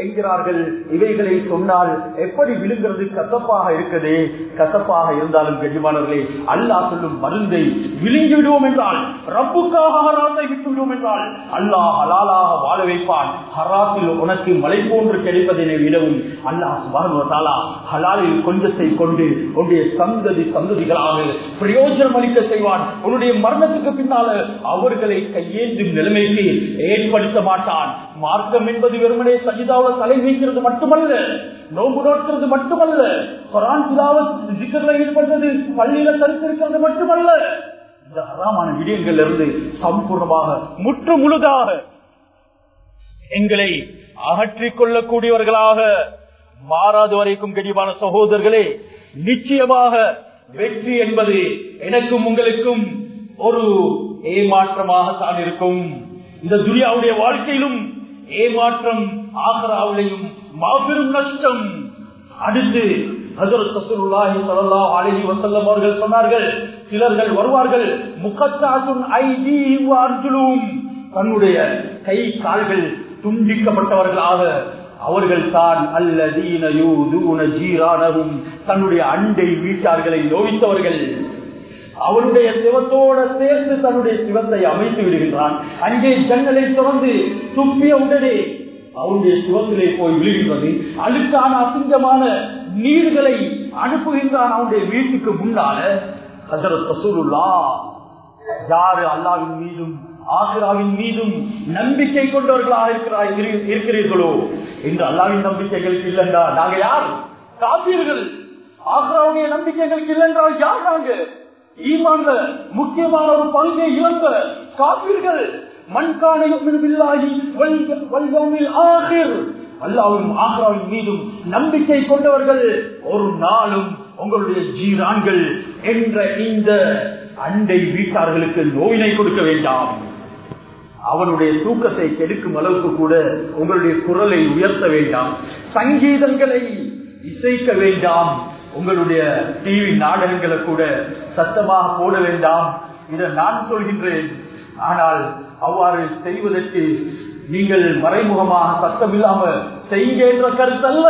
என்கிறார்கள். இவைகளை சொன்னால் எப்படி விழுங்கிறது? கசப்பாக இருக்குது. கசப்பாக இருந்தாலும் கெஜமானவர்களே அல்லாஹ் சொல்லும் மருந்தை விழுங்கி விடுவோம் என்றால் ரப்புக்காக ஹராத்தை விட்டு விடுவோம் என்றால் அல்லாஹ் ஹலாலாக வாழ வைப்பான். ஹராத்தில் உனக்கு மலை போன்று கிடைப்பதனை விடவும் அல்லாஹ் சுபானுவத்தாலா ஹலாலில் கொஞ்சத்தை கொண்டு உன்னுடைய சந்ததி சந்ததிகளாக பிரயோஜனம் அளிக்க செய்வான். உன்னுடைய மரணத்துக்கு பின்னால அவர்களை கையேந்தும் நிலைமைக்கு ஏற்படுத்த மாட்டான். மார்க்கம் என்பது வெறுமனே சஜிதாவில் தலை வைக்கிறது மட்டுமல்ல நோம்பு நோக்கிறது மட்டுமல்ல ஈடுபட்டது பள்ளியில தரித்திருக்கிறது மட்டுமல்ல. இந்த அறாமான விடயங்கள் இருந்து சம்பூர்ணமாக முற்று முழுதாக எங்களை அகற்றிக் கொள்ளக்கூடியவர்களாக மாறாது வரைக்கும் கடிவான சகோதரர்களே நிச்சயமாக வெற்றி என்பது எனக்கும் உங்களுக்கும் ஒரு ஏமாற்றமாகத்தான் இருக்கும். இந்த துரியாவுடைய வாழ்க்கையிலும் ஏமாற்றம் ஆகராவிலையும் மாபெரும் நஷ்டம் அடுத்து அவர்கள் சொன்னார்கள் சிலர்கள் வருவார்கள் முகத்தாற்றும் தன்னுடைய கை கால்கள் துண்டிக்கப்பட்டவர்களாக அவர்கள் தான் அல்லதீனூனஜீரானவும் தன்னுடைய அண்டை வீட்டார்களை நோவித்தவர்கள் அவருடைய சிவத்தோட சேர்த்து தன்னுடைய சிவத்தை அமைத்து விடுகின்றான். அங்கே ஜன்னலை திறந்து துப்பிய உடனே அவருடைய சிவத்திலே போய் விழுகின்றது. அழுக்கான அசிங்கமான நீர்களை அனுப்புகின்றான் அவனுடைய வீட்டுக்கு முன்னால. ஹசரத் ரசூலுல்லா யாரு அல்லாவின் மீதும் ஆசிராவின் மீதும் நம்பிக்கை கொண்டவர்களாக இருக்கிறார் இருக்கிறீர்களோ? என்று அல்லாவின் நம்பிக்கைகளுக்கு இல்லைண்டா நாங்க யார்? காப்பீர்கள். ஆக்ராவுடைய நம்பிக்கைகளுக்கு இல்லைன்றால் யார் நாங்க? ஈமான்ல முக்கியமான ஒரு பங்கை இழந்த காப்பீர்கள். அல்லாவும் ஆக்ராவின் மீதும் நம்பிக்கை கொண்டவர்கள் ஒரு நாளும் உங்களுடைய ஜீரான்கள் என்ற இந்த அண்டை வீட்டார்களுக்கு நோயினை கொடுக்க வேண்டாம். அவனுடைய தூக்கத்தை கெடுக்கும் அளவுக்கு கூட உங்களுடைய குரலை உயர்த்த வேண்டாம். சங்கீதங்களை இசைக்க வேண்டாம். உங்களுடைய டிவி நாடகங்களை கூட சத்தமாக போட வேண்டாம். இதை நான் சொல்கின்றேன். ஆனால் அவ்வாறு செய்வதற்கு நீங்கள் மறைமுகமாக சத்தம் இல்லாம செய்யுங்க என்ற கருத்தல்ல.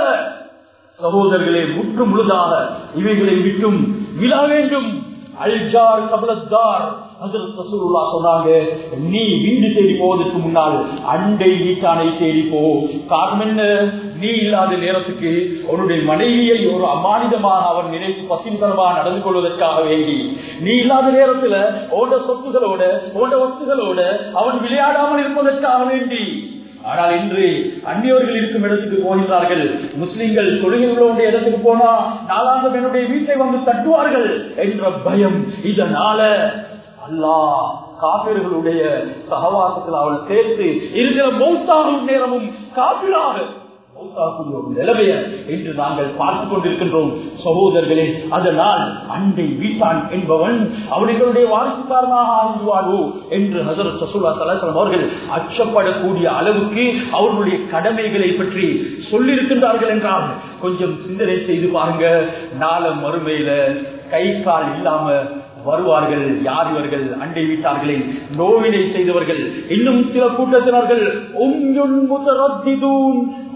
சகோதரர்களே முற்று முழுதாக இவைகளை விட்டும் விழா வேண்டும். அல்ஜார் கபலத்தார் சொன்னாங்க நீ வீடு தேடி போவதற்கு முன்னால் அண்டை வீட்டானை தேடி போ. காரணம் என்ன? நீ இல்லாத நேரத்துக்கு உன்னுடைய மனைவியை ஒரு அமானிதமாக அவன் நினைத்து பத்தின்கரமாக நடந்து கொள்வதற்காக வேண்டி. நீ இல்லாத நேரத்துல ஓட சொத்துகளோட ஓட வஸ்துகளோட அவன் விளையாடாமல் இருப்பதற்காக வேண்டி. ஆனால் இன்று அந்நியவர்கள் இருக்கும் இடத்துக்கு போகின்றார்கள். முஸ்லிம்கள் தொழுகைகளுடைய இடத்துக்கு போனா நாலாந்தம் என்னுடைய வீட்டை வந்து தட்டுவார்கள் என்ற பயம் இதனால அல்லாஹ் காபிர்களுடைய சகவாசத்தில் அவள் சேர்த்து இருக்கிற மௌத்தாகும் நேரமும் காபிராக நிலைமைய என்று நாங்கள் பார்த்துக் கொண்டிருக்கின்றோம். சகோதரர்களே அதனால் அண்டை வீட்டான் என்பவன் அவர்களுடைய வாரிசுக்காரனாக ஆகுவாரோ என்று ஹசரத் சசுல்லா சலாசலம் அவர்கள் அச்சப்படக்கூடிய அளவுக்கு அவர்களுடைய கடமைகளை பற்றி சொல்லியிருக்கின்றார்கள் என்றால் கொஞ்சம் சிந்தனை செய்து பாருங்க. நாள மறுமையில கை கால் இல்லாம வருவார்கள் யார் இவர்கள் அண்டை வீட்டார்களே நோவினை செய்தவர்கள் இன்னும் சில கூட்டத்தினர்கள்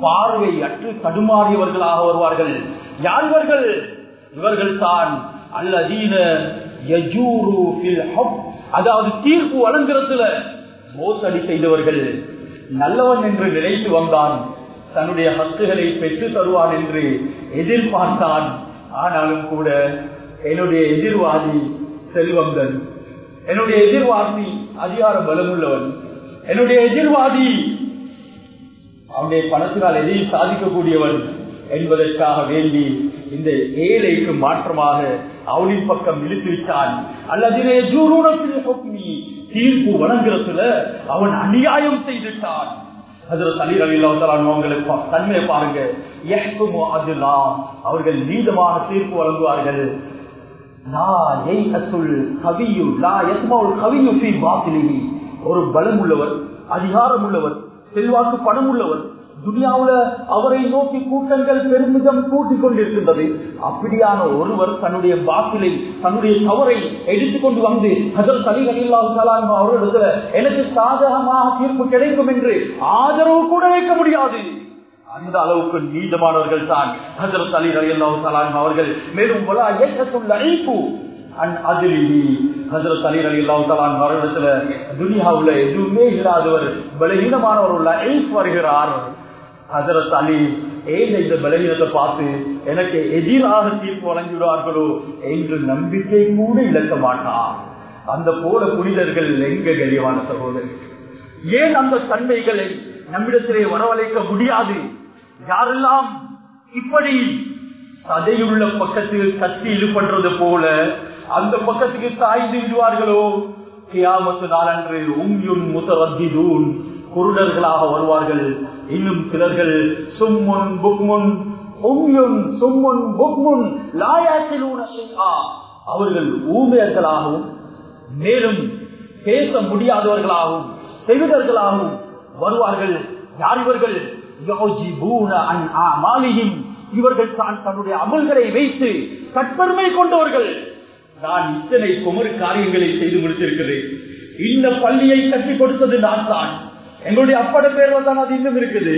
பார்வை அற்று தடுமாறியவர்களாக வருவார்கள். யார் இவர்கள் இவர்கள் தான் அல்லதீன அதாவது தீர்ப்பு வழங்குறதுல மோசடி செய்தவர்கள். நல்லவன் என்று நினைத்து வந்தான். தன்னுடைய ஹஸ்துகளை பெற்று தருவான் என்று எதிர்பார்த்தான். ஆனாலும் கூட என்னுடைய எதிர்வாதி செல்வந்தன் என்னுடைய எதிர்வாதி அதிகார பலமுள்ளவன். என்னுடைய எதிர்வாதி அவனுடைய பணத்தினால் எதையும் சாதிக்கக்கூடியவன் என்பதற்காக வேண்டி இந்த ஏழைக்கு மாற்றமாக அவளின் பக்கம் இழுத்துவிட்டான் அல்லது தீர்ப்பு வழங்குறதுல அவன் அநியாயம் செய்துட்டான் அதுல பாருங்க அவர்கள் நீதமாக தீர்ப்பு வழங்குவார்கள். ஒரு பலம் உள்ளவர் அதிகாரம் உள்ளவர் செல்வாக்கு பணம் உள்ளவர் துனியாவுல அவரை நோக்கி கூட்டங்கள் பெருமிதம் கூட்டிக் கொண்டிருக்கின்றது. அப்படியான ஒருவர் தன்னுடைய பாத்திலை தன்னுடைய தவறை எடுத்துக்கொண்டு வந்து ஹசர் சலி அலில்லாஹு அவர்களிடத்துல எனக்கு சாதகமாக தீர்ப்பு கிடைக்கும் என்று ஆதரவு கூட வைக்க முடியாது. அந்த அளவுக்கு நீதமானவர்கள் தான். ஹசரத் அலி அலியல்லாஹு தலான் அவர்கள் மேலும் வலா இயக்கத்துள்ள அழைப்பு துனியாவுல எதுவுமே இல்லாதவர் பலகீனமானவர் உள்ள வருகிறார். ஹசரத் அலி ஏன் இந்த பலகீனத்தை பார்த்து எனக்கு எதிராக தீர்ப்பு வழங்கிவிடுவார்களோ என்று நம்பிக்கை கூட இழக்க மாட்டான். அந்த போல புனிதர்கள் எங்க கரியமான சகோதரர் ஏன் அந்த தன்மைகளை நம்மிடத்திலே வரவழைக்க முடியாது? யாரெல்லாம் இப்படி சதையுள்ள பக்கத்தில் கத்தி இழுபடுறது போல அந்த பக்கத்துக்கு சாய்ந்து விடுவார்களோ கியாமத்து நாளன்று உம்யுன் முதரத்திதூன் குருடர்களாக வருவார்கள். இன்னும் சிலர்கள் சும்முன் புக்முன் உம்யுன் சும்முன் புக்முன் லாயாக்கிலூன அவர்கள் ஊமையர்களாகவும் மேலும் பேச முடியாதவர்களாகவும் செவிடர்களாகவும் வருவார்கள். யார் இவர்கள்? இவர்கள் தான் தன்னுடைய அமல்களை வைத்து தற்பெருமை கொண்டவர்கள். நான் இத்தனை குமரு காரியங்களை செய்து முடித்திருக்கிறேன். இந்த பள்ளியை கட்டி கொடுத்தது நான் தான். எங்களுடைய அப்பட பேர்ல தான் அது இன்னும் இருக்குது.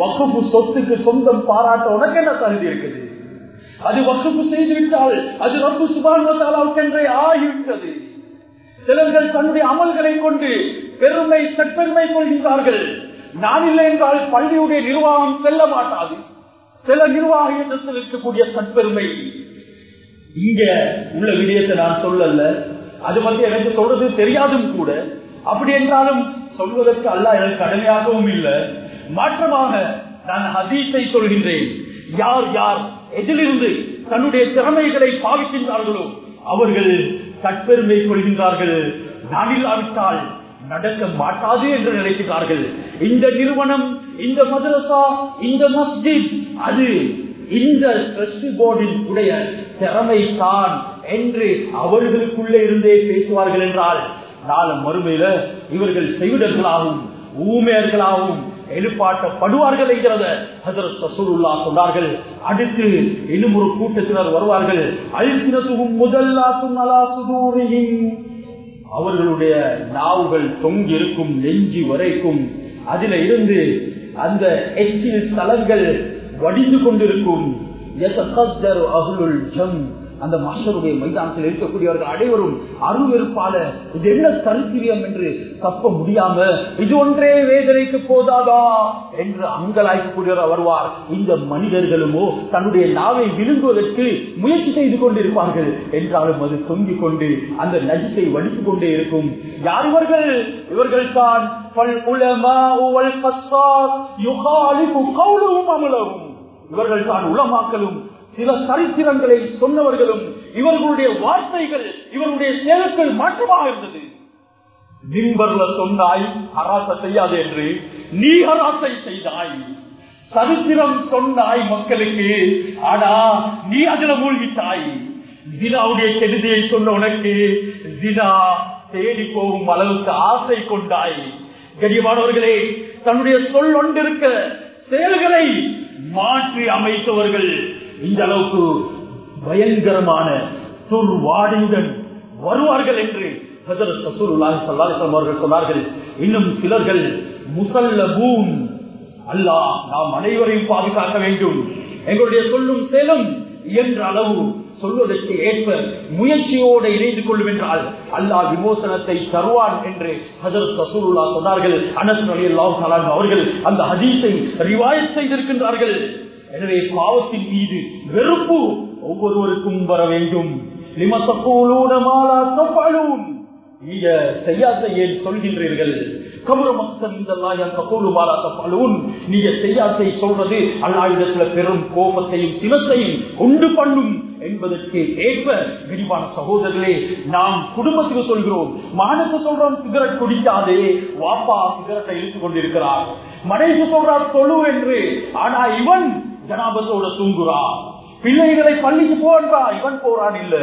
வகுப்பு சொத்துக்கு சொந்தம் பாராட்ட உனக்கு என்ன தகுதி இருக்குது? அது வகுப்பு செய்துவிட்டால் அது ரொம்ப சுபான்வத்தாலாவுக்கென்றே ஆகிவிட்டது. சிலர்கள் தன்னுடைய அமல்களை கொண்டு பெருமை தற்பெருமை கொள்கின்றார்கள். நான் இல்லை என்றால் பள்ளியுடைய நிர்வாகம் செல்ல மாட்டாது. சில நிர்வாகிகள் இருக்கக்கூடிய தற்பெருமை இங்க உள்ள விடயத்தை நான் சொல்லல. அது வந்து எனக்கு சொல்றது தெரியாதும் கூட. அப்படி என்றாலும் சொல்வதற்கு அல்ல எனக்கு கடமையாகவும் இல்லை. மாற்றமாக நான் ஹதீஸை சொல்கின்றேன். யார் யார் எதிலிருந்து தன்னுடைய திறமைகளை பாவிக்கின்றார்களோ அவர்கள் தற்பெருமை கொள்கின்றார்கள். நான் இல்லாவிட்டால் நடக்க மாட்டாது என்று நினைக்கிறார்கள் இந்த நிறுவனம் இந்த மதரசா இந்த மஸ்ஜித் அது இந்த ட்ரஸ்ட் போர்டின் உடைய திறமை தான் என்று அவர்களுக்குள்ளே இருந்தே பேசுவார்கள் என்றால் நாள மறுமையில இவர்கள் செய்விடர்களாகவும் ஊமையர்களாகவும் எழுப்பாட்டப்படுவார்கள் என்கிறத ரசூலுல்லா சொன்னார்கள். அடுத்து இன்னும் ஒரு கூட்டத்தினர் வருவார்கள். அழித்தினத்துக்கும் முதல்லா அலா சுதூரியின் அவர்களுடைய நாவுகள் தொங்கி இருக்கும் வரைக்கும் அதில இருந்து அந்த எச்சில் தலங்கள் வடிந்து கொண்டிருக்கும். அந்த மஷருடைய மைதானத்தில் இருக்கக்கூடியவர்கள் அனைவரும் அருவெருப்பால இது என்ன கருத்திரியம் என்று தப்ப முடியாம இது ஒன்றே வேதனைக்கு போதாதா என்று அங்கலாய்க்கக்கூடியவர் வருவார். இந்த மனிதர்களுமோ தன்னுடைய நாவை விழுங்குவதற்கு முயற்சி செய்து கொண்டிருப்பார்கள் என்றாலும் அது தொங்கிக் கொண்டு அந்த நஜத்தை வடித்துக் கொண்டே இருக்கும். யார் இவர்கள்? இவர்கள் தான் இவர்கள் தான் உளமாக்கலும் சில சரித்திரங்களை சொன்னவர்களும் இவர்களுடைய வார்த்தைகள் இவருடைய செயல்கள் மாற்றமாக இருந்தது. மின்பர்ல சொன்னாய் ஹராச செய்யாது என்று. நீ ஹராசை செய்தாய். சரித்திரம் சொன்னாய் மக்களுக்கு ஆனா நீ அதுல மூழ்கிட்டாய். தினாவுடைய கெடுதியை சொன்ன உனக்கு தினா தேடி போகும் அளவுக்கு ஆசை கொண்டாய். கடியமானவர்களே தன்னுடைய சொல் ஒன்றிருக்க செயல்களை மாற்றி அமைத்தவர்கள் இந்த அளவுக்கு பயங்கரமான துர்வாடியுடன் வருவார்கள் என்று அவர்கள் சொன்னார்கள். இன்னும் சிலர்கள் முசல்லபூன். அல்லாஹ் நாம் அனைவரையும் பாதுகாக்க வேண்டும். எங்களுடைய சொல்லும் செயலும் இயன்ற அளவு சொல்வதற்கு ஏற்ப முயற்சியோடு இணைந்து கொள்ளும் என்றால் அல்லாஹ் விமோசனத்தை தருவான் என்று ஹசரத் ரசூலுல்லா சொன்னார்கள். அனஸ் அலி அல்லாஹ் அவர்கள் அந்த ஹதீஸை ரிவாயத் செய்திருக்கின்றார்கள். எனவே பாவத்தின் மீது வெறுப்பு ஒவ்வொருவருக்கும் வர வேண்டும். நீங்க செய்யாத ஏன் சொல்கின்றீர்கள் நீங்க செய்யாத்தை சொல்றது அல்லாவிடத்துல பெரும் கோபத்தையும் சிவத்தையும் உண்டு பண்ணும் என்பதற்கு ஏற்ப விரிவான சகோதரர்களே நாம் குடும்பத்துக்கு சொல்கிறோம். மகனுக்கு சொல்றோம் சிகரெட் குடிக்காதே. வாப்பா சிகரெட்டை இழுத்துக் கொண்டிருக்கிறார். மனைவி சொல்றார் தொழு என்று. ஆனா இவன் ஜனாபத்தோட தூங்குறா. பிள்ளைகளை பள்ளிக்கு போன்றா இவன் போறான் இல்ல.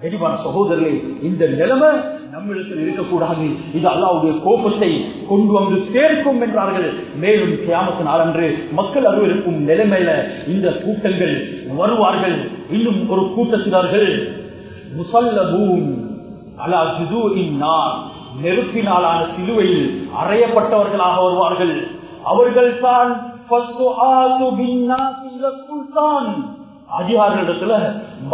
தெளிவான சகோதரர்களே இந்த நிலைமை நம்மிடத்தில் இருக்கக்கூடாது. இது அல்லாவுடைய கோபத்தை கொண்டு வந்து சேர்க்கும் என்றார்கள். மேலும் கியாமத்து நாளன்று மக்கள் அருவருக்கும் நிலைமையில இந்த கூட்டங்கள் வருவார்கள். இன்னும் ஒரு கூட்டத்தினர்கள் முசல்லபூன் அலா ஜுது இன்னார் நெருப்பினாலான சிலுவையில் அறையப்பட்டவர்களாக வருவார்கள். அவர்கள்தான் தான்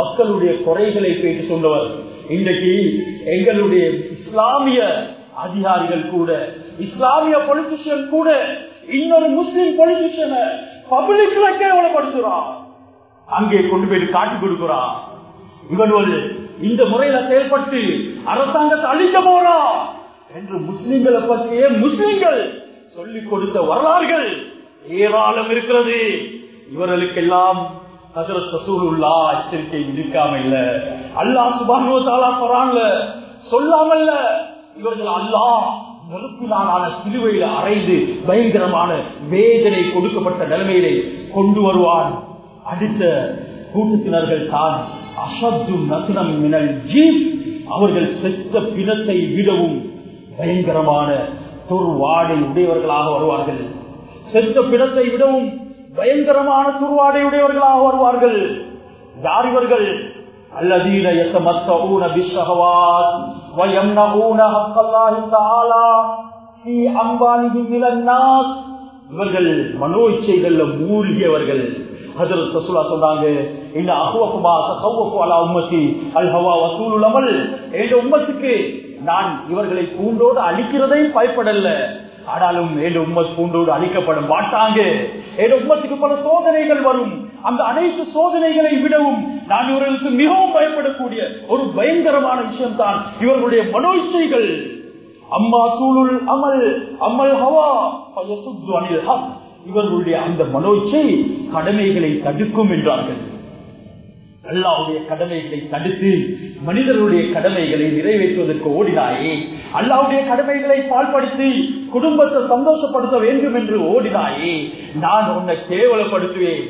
மக்களுடைய குறைகளை பேசி சொன்னவர். இன்றைக்கு எங்களுடைய இஸ்லாமிய அதிகாரிகள் கூட இஸ்லாமிய பொலிட்டிஷியன் கூட இன்னொரு முஸ்லிம் பொலிட்டிஷியனை பப்ளிக்ல கேவலப்படுத்துறான் அங்கே கொண்டு போயிட்டு காட்டி கொடுக்கிறான் இவன் ஒரு இந்த முறையில செயல்பட்டு அரசாங்கத்தை அழிக்க போறான் என்று முஸ்லிம்களை பற்றியே முஸ்லிம்கள் சொல்லிக் கொடுத்த வரலாறுகள். ஏராளம் இருக்கிறது. இவர்களுக்கெல்லாம் எச்சரிக்கை விதிக்காம இல்ல. அல்லா சுபானுவத்தாலா குரான்ல சொல்லாமல்ல இவர்கள் அல்லா நெருப்பினாலான சிலுவையில் அறைந்து பயங்கரமான வேதனை கொடுக்கப்பட்ட நிலைமையிலே கொண்டு வருவான். அடுத்த கூட்டத்தினர்கள் தான் அசத்து நசனம் ஜீப் அவர்கள் செத்த பிணத்தை விடவும் பயங்கரமான தொர்வாடை உடையவர்களாக வருவார்கள். செத்த பிணத்தை விடவும் பயங்கரமான துருவாடையுடையவர்களாக வருவார்கள். யார் இவர்கள்? அல்லதீன எத்தமத்தூன பிஸ்வகவாத் வயம்னூன ஹக்கல்லாஹி தஆலா ஃபீ அம்வாலிஹி மினன் நாஸ். இவர்கள் மனோ இச்சைகள்ல மூழ்கியவர்கள். ஹஜரத் ரசூலா சொன்னாங்க இந்த அஹுவகுமா சகவுக்கு அலா அல்ஹவா வசூல் உலமல் என்ற உம்மத்துக்கு நான் இவர்களை பூண்டோடு அழிக்கிறதையும் பயப்படல. ஆனாலும் ஏழு உம்மத் பூண்டோடு அழிக்கப்பட மாட்டாங்க ஏழு உம்மத்துக்கு பல சோதனைகள் வரும். அந்த அனைத்து சோதனைகளை விடவும் நான் இவர்களுக்கு மிகவும் பயப்படக்கூடிய ஒரு பயங்கரமான விஷயம் தான் இவர்களுடைய மனோச்சைகள். அம்மா தூளுள் அமல் அமல் ஹவா பயசுத்து அனில் ஹக். இவர்களுடைய அந்த மனோச்சை கடமைகளை தடுக்கும் என்றார்கள். அல்லாவுடைய கடமைகளை தடுத்து மனிதர்களுடைய கடமைகளை நிறைவேற்றுவதற்கு ஓடினாயே. அல்லாவுடைய கடமைகளை பால்படுத்தி குடும்பத்தை சந்தோஷப்படுத்த வேண்டும் என்று ஓடினாயே நான் உன்னை கேவலப்படுத்துவேன்.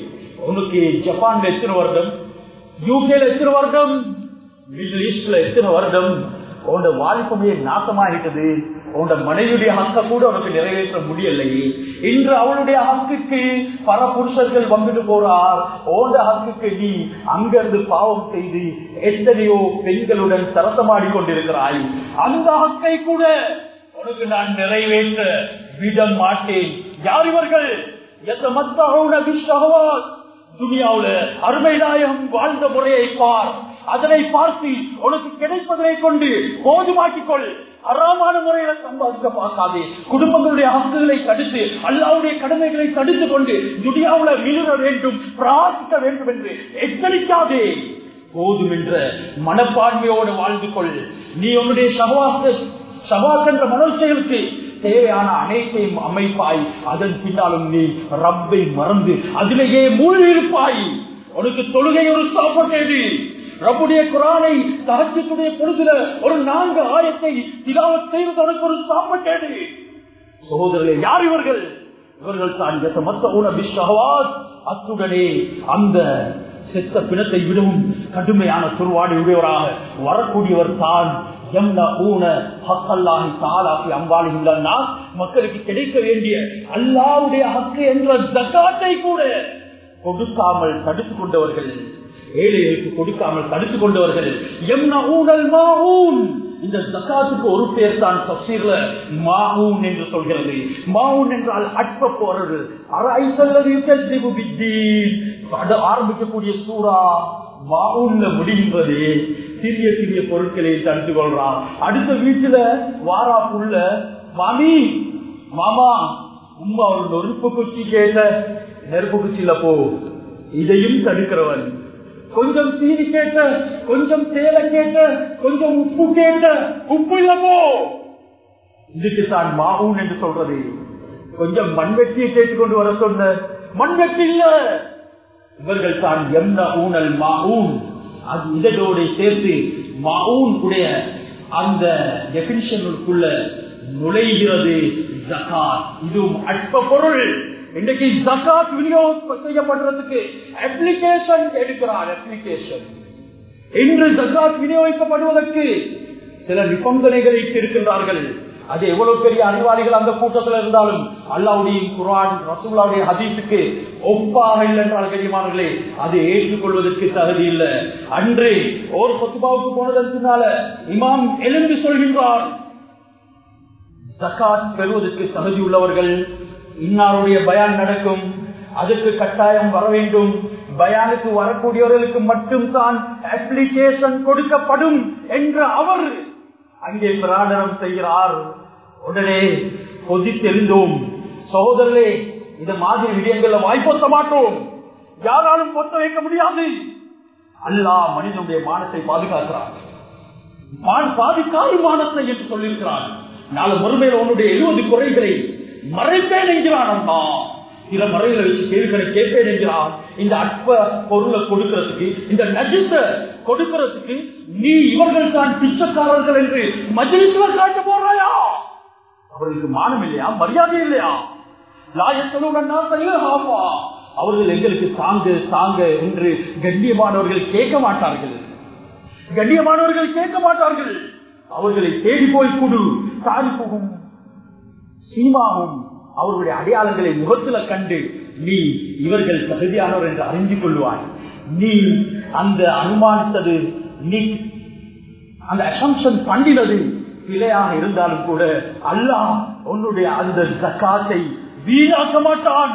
உனக்கு ஜப்பான்ல எத்தனை வருடம்? யூகேல எத்தனை வருடம்? மிடில் ஈஸ்ட்ல எத்தனை வருடம்? உன்னோட வாலிபமையை நாசமாகிட்டது. உன்னோட மனைவியுடைய ஹக்க கூட உனக்கு நிறைவேற்ற முடியலையே. இன்று அவளுடைய ஹக்குக்கு பல புருஷர்கள் வந்துட்டு போறார். ஓண்ட ஹக்குக்கு நீ அங்கிருந்து பாவம் செய்து எத்தனையோ பெண்களுடன் சரசமாடி கொண்டிருக்கிறாய். அந்த ஹக்கை கூட உனக்கு நான் நிறைவேற்ற விட மாட்டேன். யார் இவர்கள்? எந்த மத்த துனியாவுல அருமை வாழ்ந்த முறையை பார். அதனை பார்த்து உனக்கு கிடைப்பதனை கொண்டு போதுமாக்கிக் கொள் அறாமான முறையில சம்பாதிக்க பார்க்காதே. குடும்பங்களுடைய ஹக்குகளை தடுத்து அல்லாவுடைய கடமைகளை தடுத்து கொண்டு துனியாவுல விழுற வேண்டும் பிரார்த்திக்க வேண்டும் என்று எச்சரிக்காதே. போதும் என்ற மனப்பான்மையோடு வாழ்ந்து கொள். நீ உன்னுடைய சகவாச சவாஸ் என்ற மனோச்சைகளுக்கு தேவையான அனைத்தையும் அமைப்பாய். அதன் பின்னாலும் நீ ரப்பை மறந்து அதிலேயே மூழ்கி இருப்பாய் உனக்கு தொழுகை ஒரு சாப்பிட்டேது ரப்புடைய குரானை தகச்சத்துடைய பொழுதுல ஒரு நான்கு ஆயத்தை திலாவத் செய்வது உனக்கு ஒரு சாப்பிட்டேது சகோதரர்களே யார் இவர்கள்? இவர்கள் தான் மத்த உணவிஷவாஸ் அத்துடனே அந்த செத்த பிணத்தை விடவும் கடுமையான துருவாடி உடையவராக வரக்கூடியவர் தான் மக்களுக்கு கிடைக்க வேண்டிய அல்லாவுடைய ஹக்கு என்ற ஜக்காத்தை கூட கொடுக்காமல் தடுத்துக் கொண்டவர்கள் ஏழைகளுக்கு கொடுக்காமல் தடுத்துக் கொண்டவர்கள் எம்ன ஊழல் மாவூன் இந்த ஜக்காத்துக்கு ஒரு பேர் தான் தப்சீர்ல மாவுன் என்று சொல்கிறது. மாவூன் என்றால் அற்ப போறது ஆரம்பிக்கக்கூடிய சூறா. மாவுன்ல முடிகின்றது சிறிய சிறிய பொருட்களை தடுத்து கொள்றான். அடுத்த வீட்டுல வாரா புள்ள மாமி மாமா உமா ஒரு நெருப்பு குச்சி கேட்ட நெருப்பு குச்சியில போ. இதையும் தடுக்கிறவன். கொஞ்சம் சீனி கேட்ட கொஞ்சம் சேலை கேட்ட கொஞ்சம் உப்பு கேட்ட உப்பு இல்ல போ. இதுக்கு தான் மாவுன்னு என்று சொல்றது. கொஞ்சம் மண்வெட்டியை கேட்டுக்கொண்டு வர சொன்ன மண்வெட்டி இல்ல. இவர்கள் தான் எம்ன ஊனல் மாவுன் அது இதோட சேர்த்து மாவுன் உடைய அந்த டெபினிஷனுக்குள்ள நுழைகிறது ஜகாத் இதுவும் அற்ப பொருள். இன்றைக்கு ஜகாத் விநியோகம் செய்யப்படுறதுக்கு அப்ளிகேஷன் எடுக்கிறார் அப்ளிகேஷன் இன்று ஜகாத் விநியோகிக்கப்படுவதற்கு சில நிபந்தனைகளை இருக்கின்றார்கள் அது எவ்வளவு பெரிய அறிவாளிகள் அந்த கூட்டத்தில் இருந்தாலும் அல்லாவுடைய குரான் ரசூல்லாவுடைய ஹதீஸுக்கு ஒப்பாக இல்லை என்றால் கரியமானங்களே அது ஏற்றுக்கொள்வதற்கு தகுதி இல்லை. அன்றே ஒரு சொத்துபாவுக்கு போனதற்குனால இமாம் எழுந்து சொல்கின்றார் ஜக்காத் பெறுவதற்கு தகுதி உள்ளவர்கள் இன்னாருடைய பயான் நடக்கும் அதற்கு கட்டாயம் வர வேண்டும். பயானுக்கு வரக்கூடியவர்களுக்கு மட்டும் தான் அப்ளிகேஷன் கொடுக்கப்படும் என்று அவர் அங்கே பிராடனம் செய்கிறார். உடனே கொதித்தெழுந்தோம் சகோதரே இந்த மாதிரி விடயங்கள்ல வாய்ப்பொத்த மாட்டோம். யாராலும் பொத்த வைக்க முடியாது. அல்லாஹ் மனிதனுடைய மானத்தை பாதுகாக்கிறார் பாதிக்காது மானத்தை என்று சொல்லியிருக்கிறார் நாலு மறுமையில் உன்னுடைய எழுபது குறைகளை மறைப்பேன் என்கிறான் அம்மா சில முறையில் வச்சு கேள்விகளை கேட்பேன் என்கிறார். இந்த அற்ப பொருளை கொடுக்கிறதுக்கு இந்த நஜிச கொடுக்கிறதுக்கு நீ இவர்கள் தான் பிச்சைக்காரர்கள் என்று மஜிலிசுல காட்ட போறாயா? அவர்களுக்கு மானம் இல்லையா? மரியாதை இல்லையா? அவர்கள் எங்களுக்கு தாங்க தாங்க என்று கண்ணியமானவர்கள் கேட்க மாட்டார்கள். கண்ணியமானவர்கள் கேட்க மாட்டார்கள். அவர்களை தேடி போய் கொடு. தாரிப்புகும் சீமாவும் அவர்களுடைய அடையாளங்களை முகத்துல கண்டு நீ இவர்கள் தகுதியானவர் என்று அறிஞ்சு கொள்வாய். நீ அந்த அனுமானித்தது நீ அந்த அசம்சன் பண்ணினது பிழையாக இருந்தாலும் கூட அல்லாஹ் உன்னுடைய அந்த ஜக்காத்தை வீணாக்க மாட்டான்.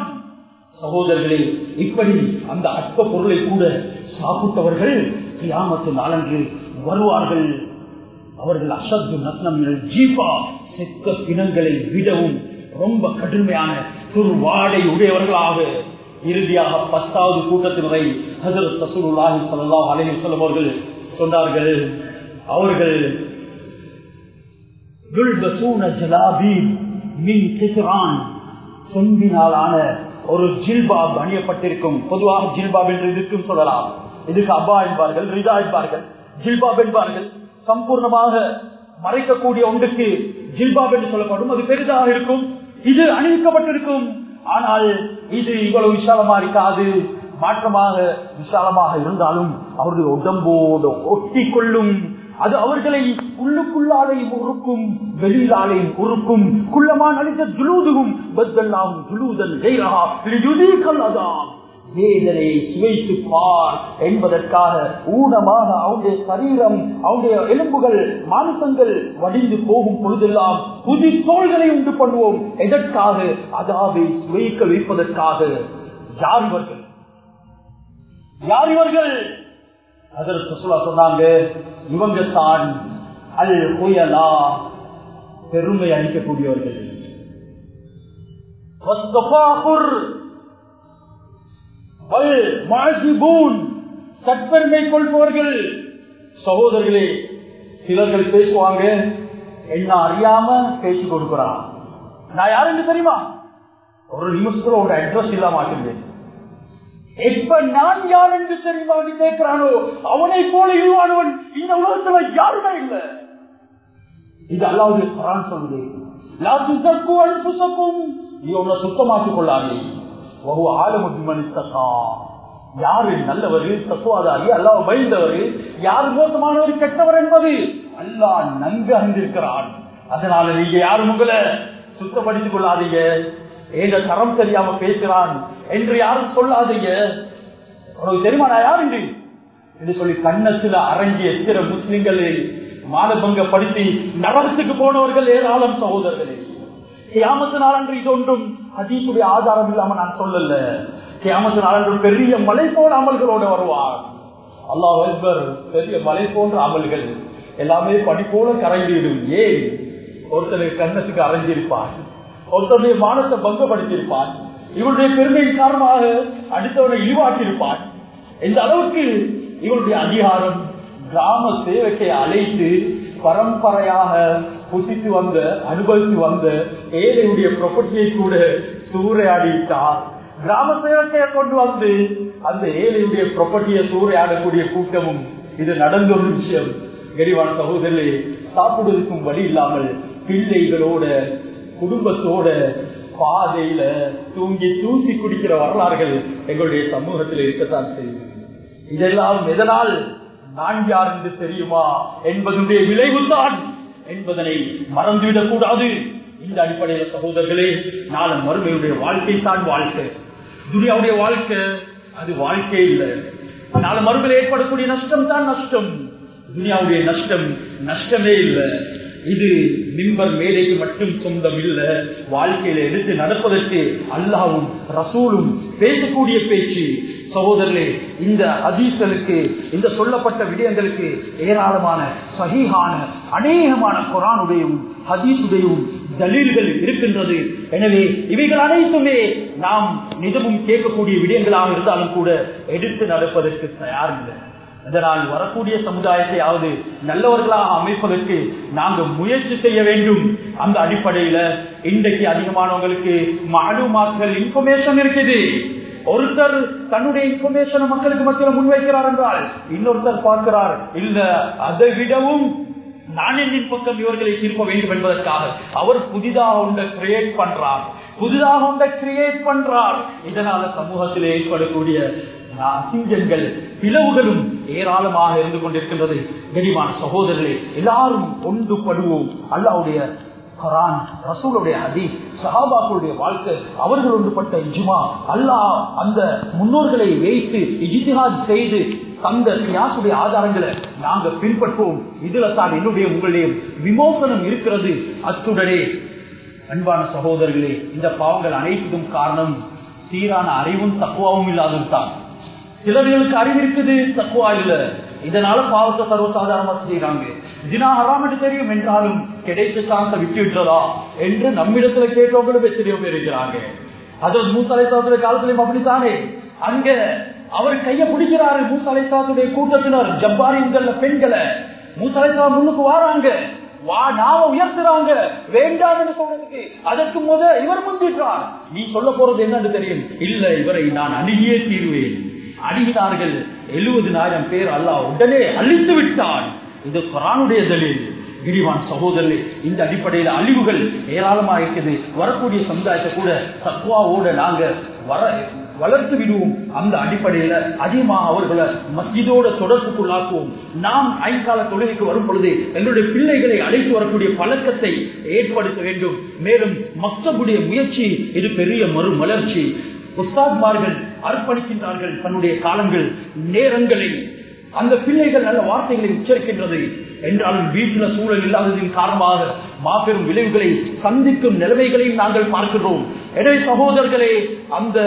சகோதரர்களே இப்படி அந்த அற்ப பொருளை கூட சாப்பிட்டவர்கள் கியாமத்து நாளன்று வருவார்கள். அவர்கள் அசத்து நத்னம் ஜீபா செக்க பிணங்களை விடவும் ரொம்ப கடுமையான துர்வாடை உடையவர்களாக இறுதியாக பத்தாவது கூட்டத்தினரை ஹசரத் சசூருல்லாஹி ஸல்லல்லாஹு அலைஹி வஸல்லம் அவர்கள் சொன்னார்கள். அவர்கள் யுல்பசூன ஜலாபீப் மின் கிஸ்ரான் சொந்தினாலான ஒரு ஜில்பாப் அணியப்பட்டிருக்கும். பொதுவாக ஜில்பாப் என்று இதுக்கும் சொல்லலாம். இதுக்கு அப்பா என்பார்கள் ரிதா என்பார்கள். ஜில்பாப் என்பார்கள். சம்பூர்ணமாக மறைக்கக்கூடிய ஒன்றுக்கு ஜில்பாப் என்று சொல்லப்படும். அது பெரிதாக இருக்கும். இது அணிவிக்கப்பட்டிருக்கும். ஆனால் இது இவ்வளவு விசாலமா இருக்காது. மாற்றமாக விசாலமாக இருந்தாலும் அவர்கள் உடம்போடு ஒட்டி கொள்ளும் அது அவர்களை உள்ளுக்குள்ளாலையும் உருக்கும் வெளியிலாலையும் உருக்கும் குள்ளமான் அளித்த ஜுலூதுகும். பத்தெல்லாம் ஜுலூதல் அதான் வேதனை சுவைத்து பார் என்பதற்காக ஊனமாக அவனுடைய சரீரம் அவனுடைய எலும்புகள் மானசங்கள் வடிந்து போகும் பொழுதெல்லாம் புதி தோள்களை உண்டு பண்ணுவோம். எதற்காக? அதாவை சுவைக்க வைப்பதற்காக. யார் இவர்கள்? யார் இவர்கள்? அதற்கு சொல்ல சொன்னாங்க இவங்க தான் அல் புயலா பெருமை அளிக்கக்கூடியவர்கள் தற்பெருமை கொள்பவர்கள். சகோதரர்களே சிலர்கள் பேசுவாங்க என்ன அறியாம பேசி கொடுக்கிறான் நான் யாருன்னு தெரியுமா? ஒரு நிமிஷத்துல ஒரு அட்ரஸ் இல்லாம ஆக்கிருந்தேன் எப்ப நான் யார் என்று தெரியுமா கேட்கிறானோ அவனை போல இழுவானவன் இந்த உலகத்துல யாருமே இல்லை. இது அல்லாவது சொல்லுது. சுத்தமாக்கிக் கொள்ளாதே. ஒரு ஆளுமதிமனித்தா யாரு நல்லவர் தத்துவாதாரி அல்லாஹ் பயந்தவர் யார் மோசமானவர் கெட்டவர் என்பது அல்லாஹ் நன்கு அறிந்திருக்கிறான். அதனால நீங்க யாரும் உங்களை சுத்தப்படுத்திக் கொள்ளாதீங்க. ஏங்க தரம் தெரியாம பேசுறான் என்று யாரும் சொல்லாதீங்க. உனக்கு தெரியுமா நான் யார் என்று சொல்லி கண்ணத்துல அரங்கிய எத்திர முஸ்லிம்களை மானபங்கப்படுத்தி நரகத்துக்கு போனவர்கள் ஏராளம் சகோதரர்களே. கியாமத்து நாளன்று இது ஒன்றும் அதீசுடைய ஆதாரம் இல்லாம நான் சொல்லல. கியாமத்து பெரிய மலை போன்ற அமல்களோட வருவார். அல்லாஹ் அக்பர் பெரிய மலை போன்ற அமல்கள் எல்லாமே படி போல கரைந்துவிடும் ஏன்? ஒருத்தனை கண்ணத்துக்கு அரைஞ்சிருப்பான் ஒருத்தனுடைய மானத்தை பங்கப்படுத்தியிருப்பார். இவருடைய பெருமையின் காரணமாக அடுத்தவனை இழிவாக்கியிருப்பான் இந்த அளவுக்கு இவருடைய அதிகாரம் கிராம சேவைக்கை அழைத்து பரம்பரையாக புசித்து வந்த அனுபவித்து வந்த ஏழையுடைய ப்ராப்பர்ட்டியை கூட சூறையாடிவிட்டார் கிராம சேவத்தையை கொண்டு வந்து அந்த ஏழையுடைய ப்ராப்பர்ட்டியை சூறையாடக்கூடிய கூட்டமும் இது நடந்த ஒரு விஷயம் கரிவான சகோதரே சாப்பிடுவதற்கும் வழி இல்லாமல் பிள்ளைகளோட குடும்பத்தோட பாதையில தூங்கி தூசி குடிக்கிற வரலாறுகள் எங்களுடைய சமூகத்தில் இருக்கத்தான் செய்யும் இதெல்லாம் எதனால் நான் யார் என்று தெரியுமா? என்பதனுடைய விளைவுதான். என்பதனை மறந்துவிடக் கூடாது இந்த அடிப்படையில் சகோதரர்களே நாளை மறுமையுடைய வாழ்க்கை தான் வாழ்க்கை. துனியாவுடைய வாழ்க்கை அது வாழ்க்கை இல்லை. நாளை மறுமையில் ஏற்படக்கூடிய நஷ்டம் தான் நஷ்டம். துனியாவுடைய நஷ்டம் நஷ்டமே இல்லை. இது மிம்பர் மேடைக்கு மட்டும் சொந்தம் இல்ல. வாழ்க்கையில எடுத்து நடப்பதற்கு அல்லாவும் ரசூலும் பேசக்கூடிய பேச்சு சகோதரர்களே இந்த ஹதீஸ்களுக்கு இந்த சொல்லப்பட்ட விடயங்களுக்கு ஏராளமான சகிஹான அநேகமான குரானுடையும் ஹதீசுடையும் தலீல்கள் இருக்கின்றது. எனவே இவைகள் அனைத்துமே நாம் நிதமும் கேட்கக்கூடிய விடயங்களாக இருந்தாலும் கூட எடுத்து நடப்பதற்கு தயார் இல்லை. இதனால் வரக்கூடிய சமுதாயத்தையாவது நல்லவர்களாக அமைப்பதற்கு நாங்கள் முயற்சி செய்ய வேண்டும். அந்த அடிப்படையில இன்றைக்கு அதிகமானவங்களுக்கு மாலுமாக்கள் இன்ஃபர்மேஷன் இருக்குது. ஒருத்தர் தன்னுடைய இன்ஃபர்மேஷனை மக்களுக்கு மத்தியில் முன்வைக்கிறார் என்றால் இன்னொருத்தர் பார்க்கிறார் இல்ல அதை விடவும் நாணயத்தின் பக்கம் இவர்களை திருப்ப வேண்டும் என்பதற்காக. அவர் புதிதாக ஒன்றை கிரியேட் பண்றார். புதிதாக ஒன்றை கிரியேட் பண்றார். இதனால சமூகத்தில் ஏற்படக்கூடிய அசிங்கங்கள் பிளவுகளும் ஏராளமாக இருந்து கொண்டிருக்கின்றது. கனிமான சகோதரர்களே எல்லாரும் ஒன்றுபடுவோம். அல்லாவுடைய குரான் ரசூலுடைய ஹதி சஹாபாக்களுடைய வாழ்க்கை அவர்கள் ஒன்றுபட்ட இஜுமா அல்லாஹ் அந்த முன்னோர்களை வைத்து இஜித்திஹாத் செய்து தந்த கியாசுடைய ஆதாரங்களை நாங்க பின்பற்றுவோம். இதுல தான் என்னுடைய உங்களுடைய விமோசனம் இருக்கிறது. அத்துடனே அன்பான சகோதரர்களே இந்த பாவங்கள் அனைத்துக்கும் காரணம் சீரான அறிவும் தக்குவாவும் இல்லாதது தான். சிலர்களுக்கு அறிவு இருக்குது தக்குவா இல்ல. இதனால பாவத்தை சர்வசாதாரணமா செய்யறாங்க தினா ஹராம் என்று தெரியும் என்றாலும் கிடைச்ச சான்ஸை விட்டு விட்டுறதா என்று நம்மிடத்துல கேட்டவங்களும் எத்தனையோ பேர் இருக்கிறாங்க. அதாவது மூசாலைத்தாத்துடைய காலத்திலும் அப்படித்தானே. அங்க அவர் கைய பிடிக்கிறாரு மூசாலைத்தாத்துடைய கூட்டத்தினர் ஜப்பாரியங்கள்ல பெண்களை. மூசாலைத்தா முன்னுக்கு வாராங்க. வா நாம உயர்த்துறாங்க. வேண்டாம் என்று சொல்றதுக்கு அதற்கு முத இவர் முந்திட்டார். நீ சொல்ல போறது என்னன்னு தெரியும். இல்ல இவரை நான் அணுகியே தீர்வேன். அணுகினார்கள். எழுபதினாயிரம் பேர் அல்லாஹ் உடனே அழித்து விட்டான். இது குரானுடைய தலில். கிரிவான் சகோதரர்களே இந்த அடிப்படையில் அழிவுகள் ஏராளமாக இருக்குது. வரக்கூடிய சமுதாயத்தை கூட தக்குவாவோட நாங்க வர வளர்த்து விடுவோம். அந்த அடிப்படையில அதிகமாக அவர்களை மஸ்ஜிதோட தொடர்புக்குள்ளாக்குவோம். நாம் ஐங்கால தொழிலுக்கு வரும் பொழுது எங்களுடைய பிள்ளைகளை அழைத்து வரக்கூடிய பழக்கத்தை ஏற்படுத்த வேண்டும். மேலும் மக்களுடைய முயற்சி இது பெரிய மறுமலர்ச்சி உஸ்தாத்மார்கள் அர்ப்பணிக்கின்றார்கள் தன்னுடைய காலங்கள் நேரங்களை. அந்த பிள்ளைகள் நல்ல வார்த்தைகளை உச்சரிக்கின்றது. என்றாலும் வீட்டில சூழல் இல்லாததின் காரணமாக மாபெரும் விளைவுகளை சந்திக்கும் நிலைமைகளையும் நாங்கள் பார்க்கிறோம் எனவே சகோதரர்களே அந்த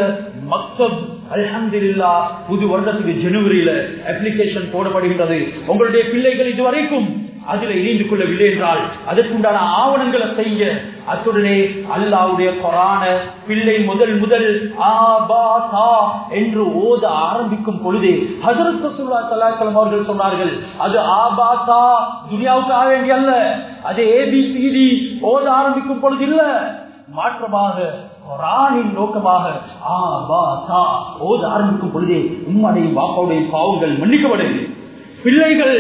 மக்கள் அலமதுல்லா புது வருடத்துக்கு ஜனவரியில அப்ளிகேஷன் போடப்படுகின்றது. உங்களுடைய பிள்ளைகள் இதுவரைக்கும் அதில் இணைந்து கொள்ளவில்லை என்றால் அதற்குண்டான ஆவணங்களை செய்ய அத்துடனே அல்லாவுடைய கொரான பிள்ளை முதல் முதல் என்று ஓத ஆரம்பிக்கும் பொழுதே ஹசரத் சுல்லா சலாக்கலம் அவர்கள் சொன்னார்கள் அது ஆபாசா துனியாவுக்காக வேண்டிய அல்ல அது ஏபிசிடி ஓத ஆரம்பிக்கும் பொழுது இல்ல. மாற்றமாக குரானின் நோக்கமாக ஆபாசா ஓத ஆரம்பிக்கும் பொழுதே உம்மனையும் பாப்பாவுடைய பாவங்கள் மன்னிக்கப்படுது பிள்ளைகள்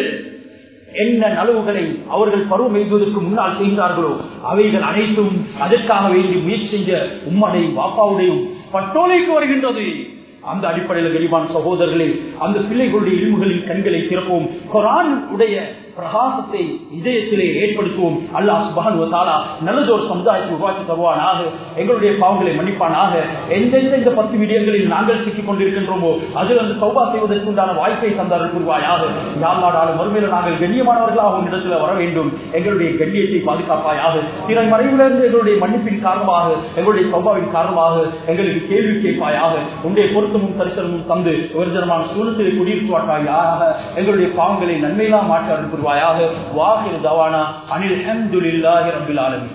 என்ன நலவுகளை அவர்கள் பருவம் எய்துவதற்கு முன்னால் செய்கிறார்களோ அவைகள் அனைத்தும் அதற்காக வேண்டி முயற்சி செஞ்ச உம்மடையும் பாப்பாவுடையும் பட்டோலைக்கு வருகின்றது. அந்த அடிப்படையில் கரிபான் சகோதரர்களே அந்த பிள்ளைகளுடைய இழிவுகளின் கண்களை திறப்போம். குரான் உடைய பிரகாசத்தை இதயத்திலே ஏற்படுத்துவோம். அல்லாஹ் சுபகன் வசாலா நல்லது ஒரு சமுதாயத்தை உருவாக்கி தருவானாக. எங்களுடைய பாவங்களை மன்னிப்பானாக. எந்தெந்த இந்த பத்து மீடியங்களில் நாங்கள் சிக்கிக் கொண்டிருக்கின்றோமோ அதில் அந்த சௌபா செய்வதற்குண்டான வாய்ப்பை தந்தார்கள் புரிவாயாக யாழ்நாடாலும் மறுமையில நாங்கள் கண்ணியமானவர்களாக இடத்துல வர வேண்டும். எங்களுடைய கண்ணியத்தை பாதுகாப்பாயாக. திரை மறைவிலிருந்து எங்களுடைய மன்னிப்பின் காரணமாக எங்களுடைய சௌபாவின் காரணமாக எங்களுக்கு கேள்வி கேட்பாயாக. உன்னுடைய பொருத்தமும் தரிசனமும் தந்து ஒரு தினமான சூழ்நிலை குடியிருப்பாயாக எங்களுடைய பாவங்களை நன்மையெல்லாம் மாற்ற فرمایا وآخر دعوانا عن الحمد لله رب العالمين.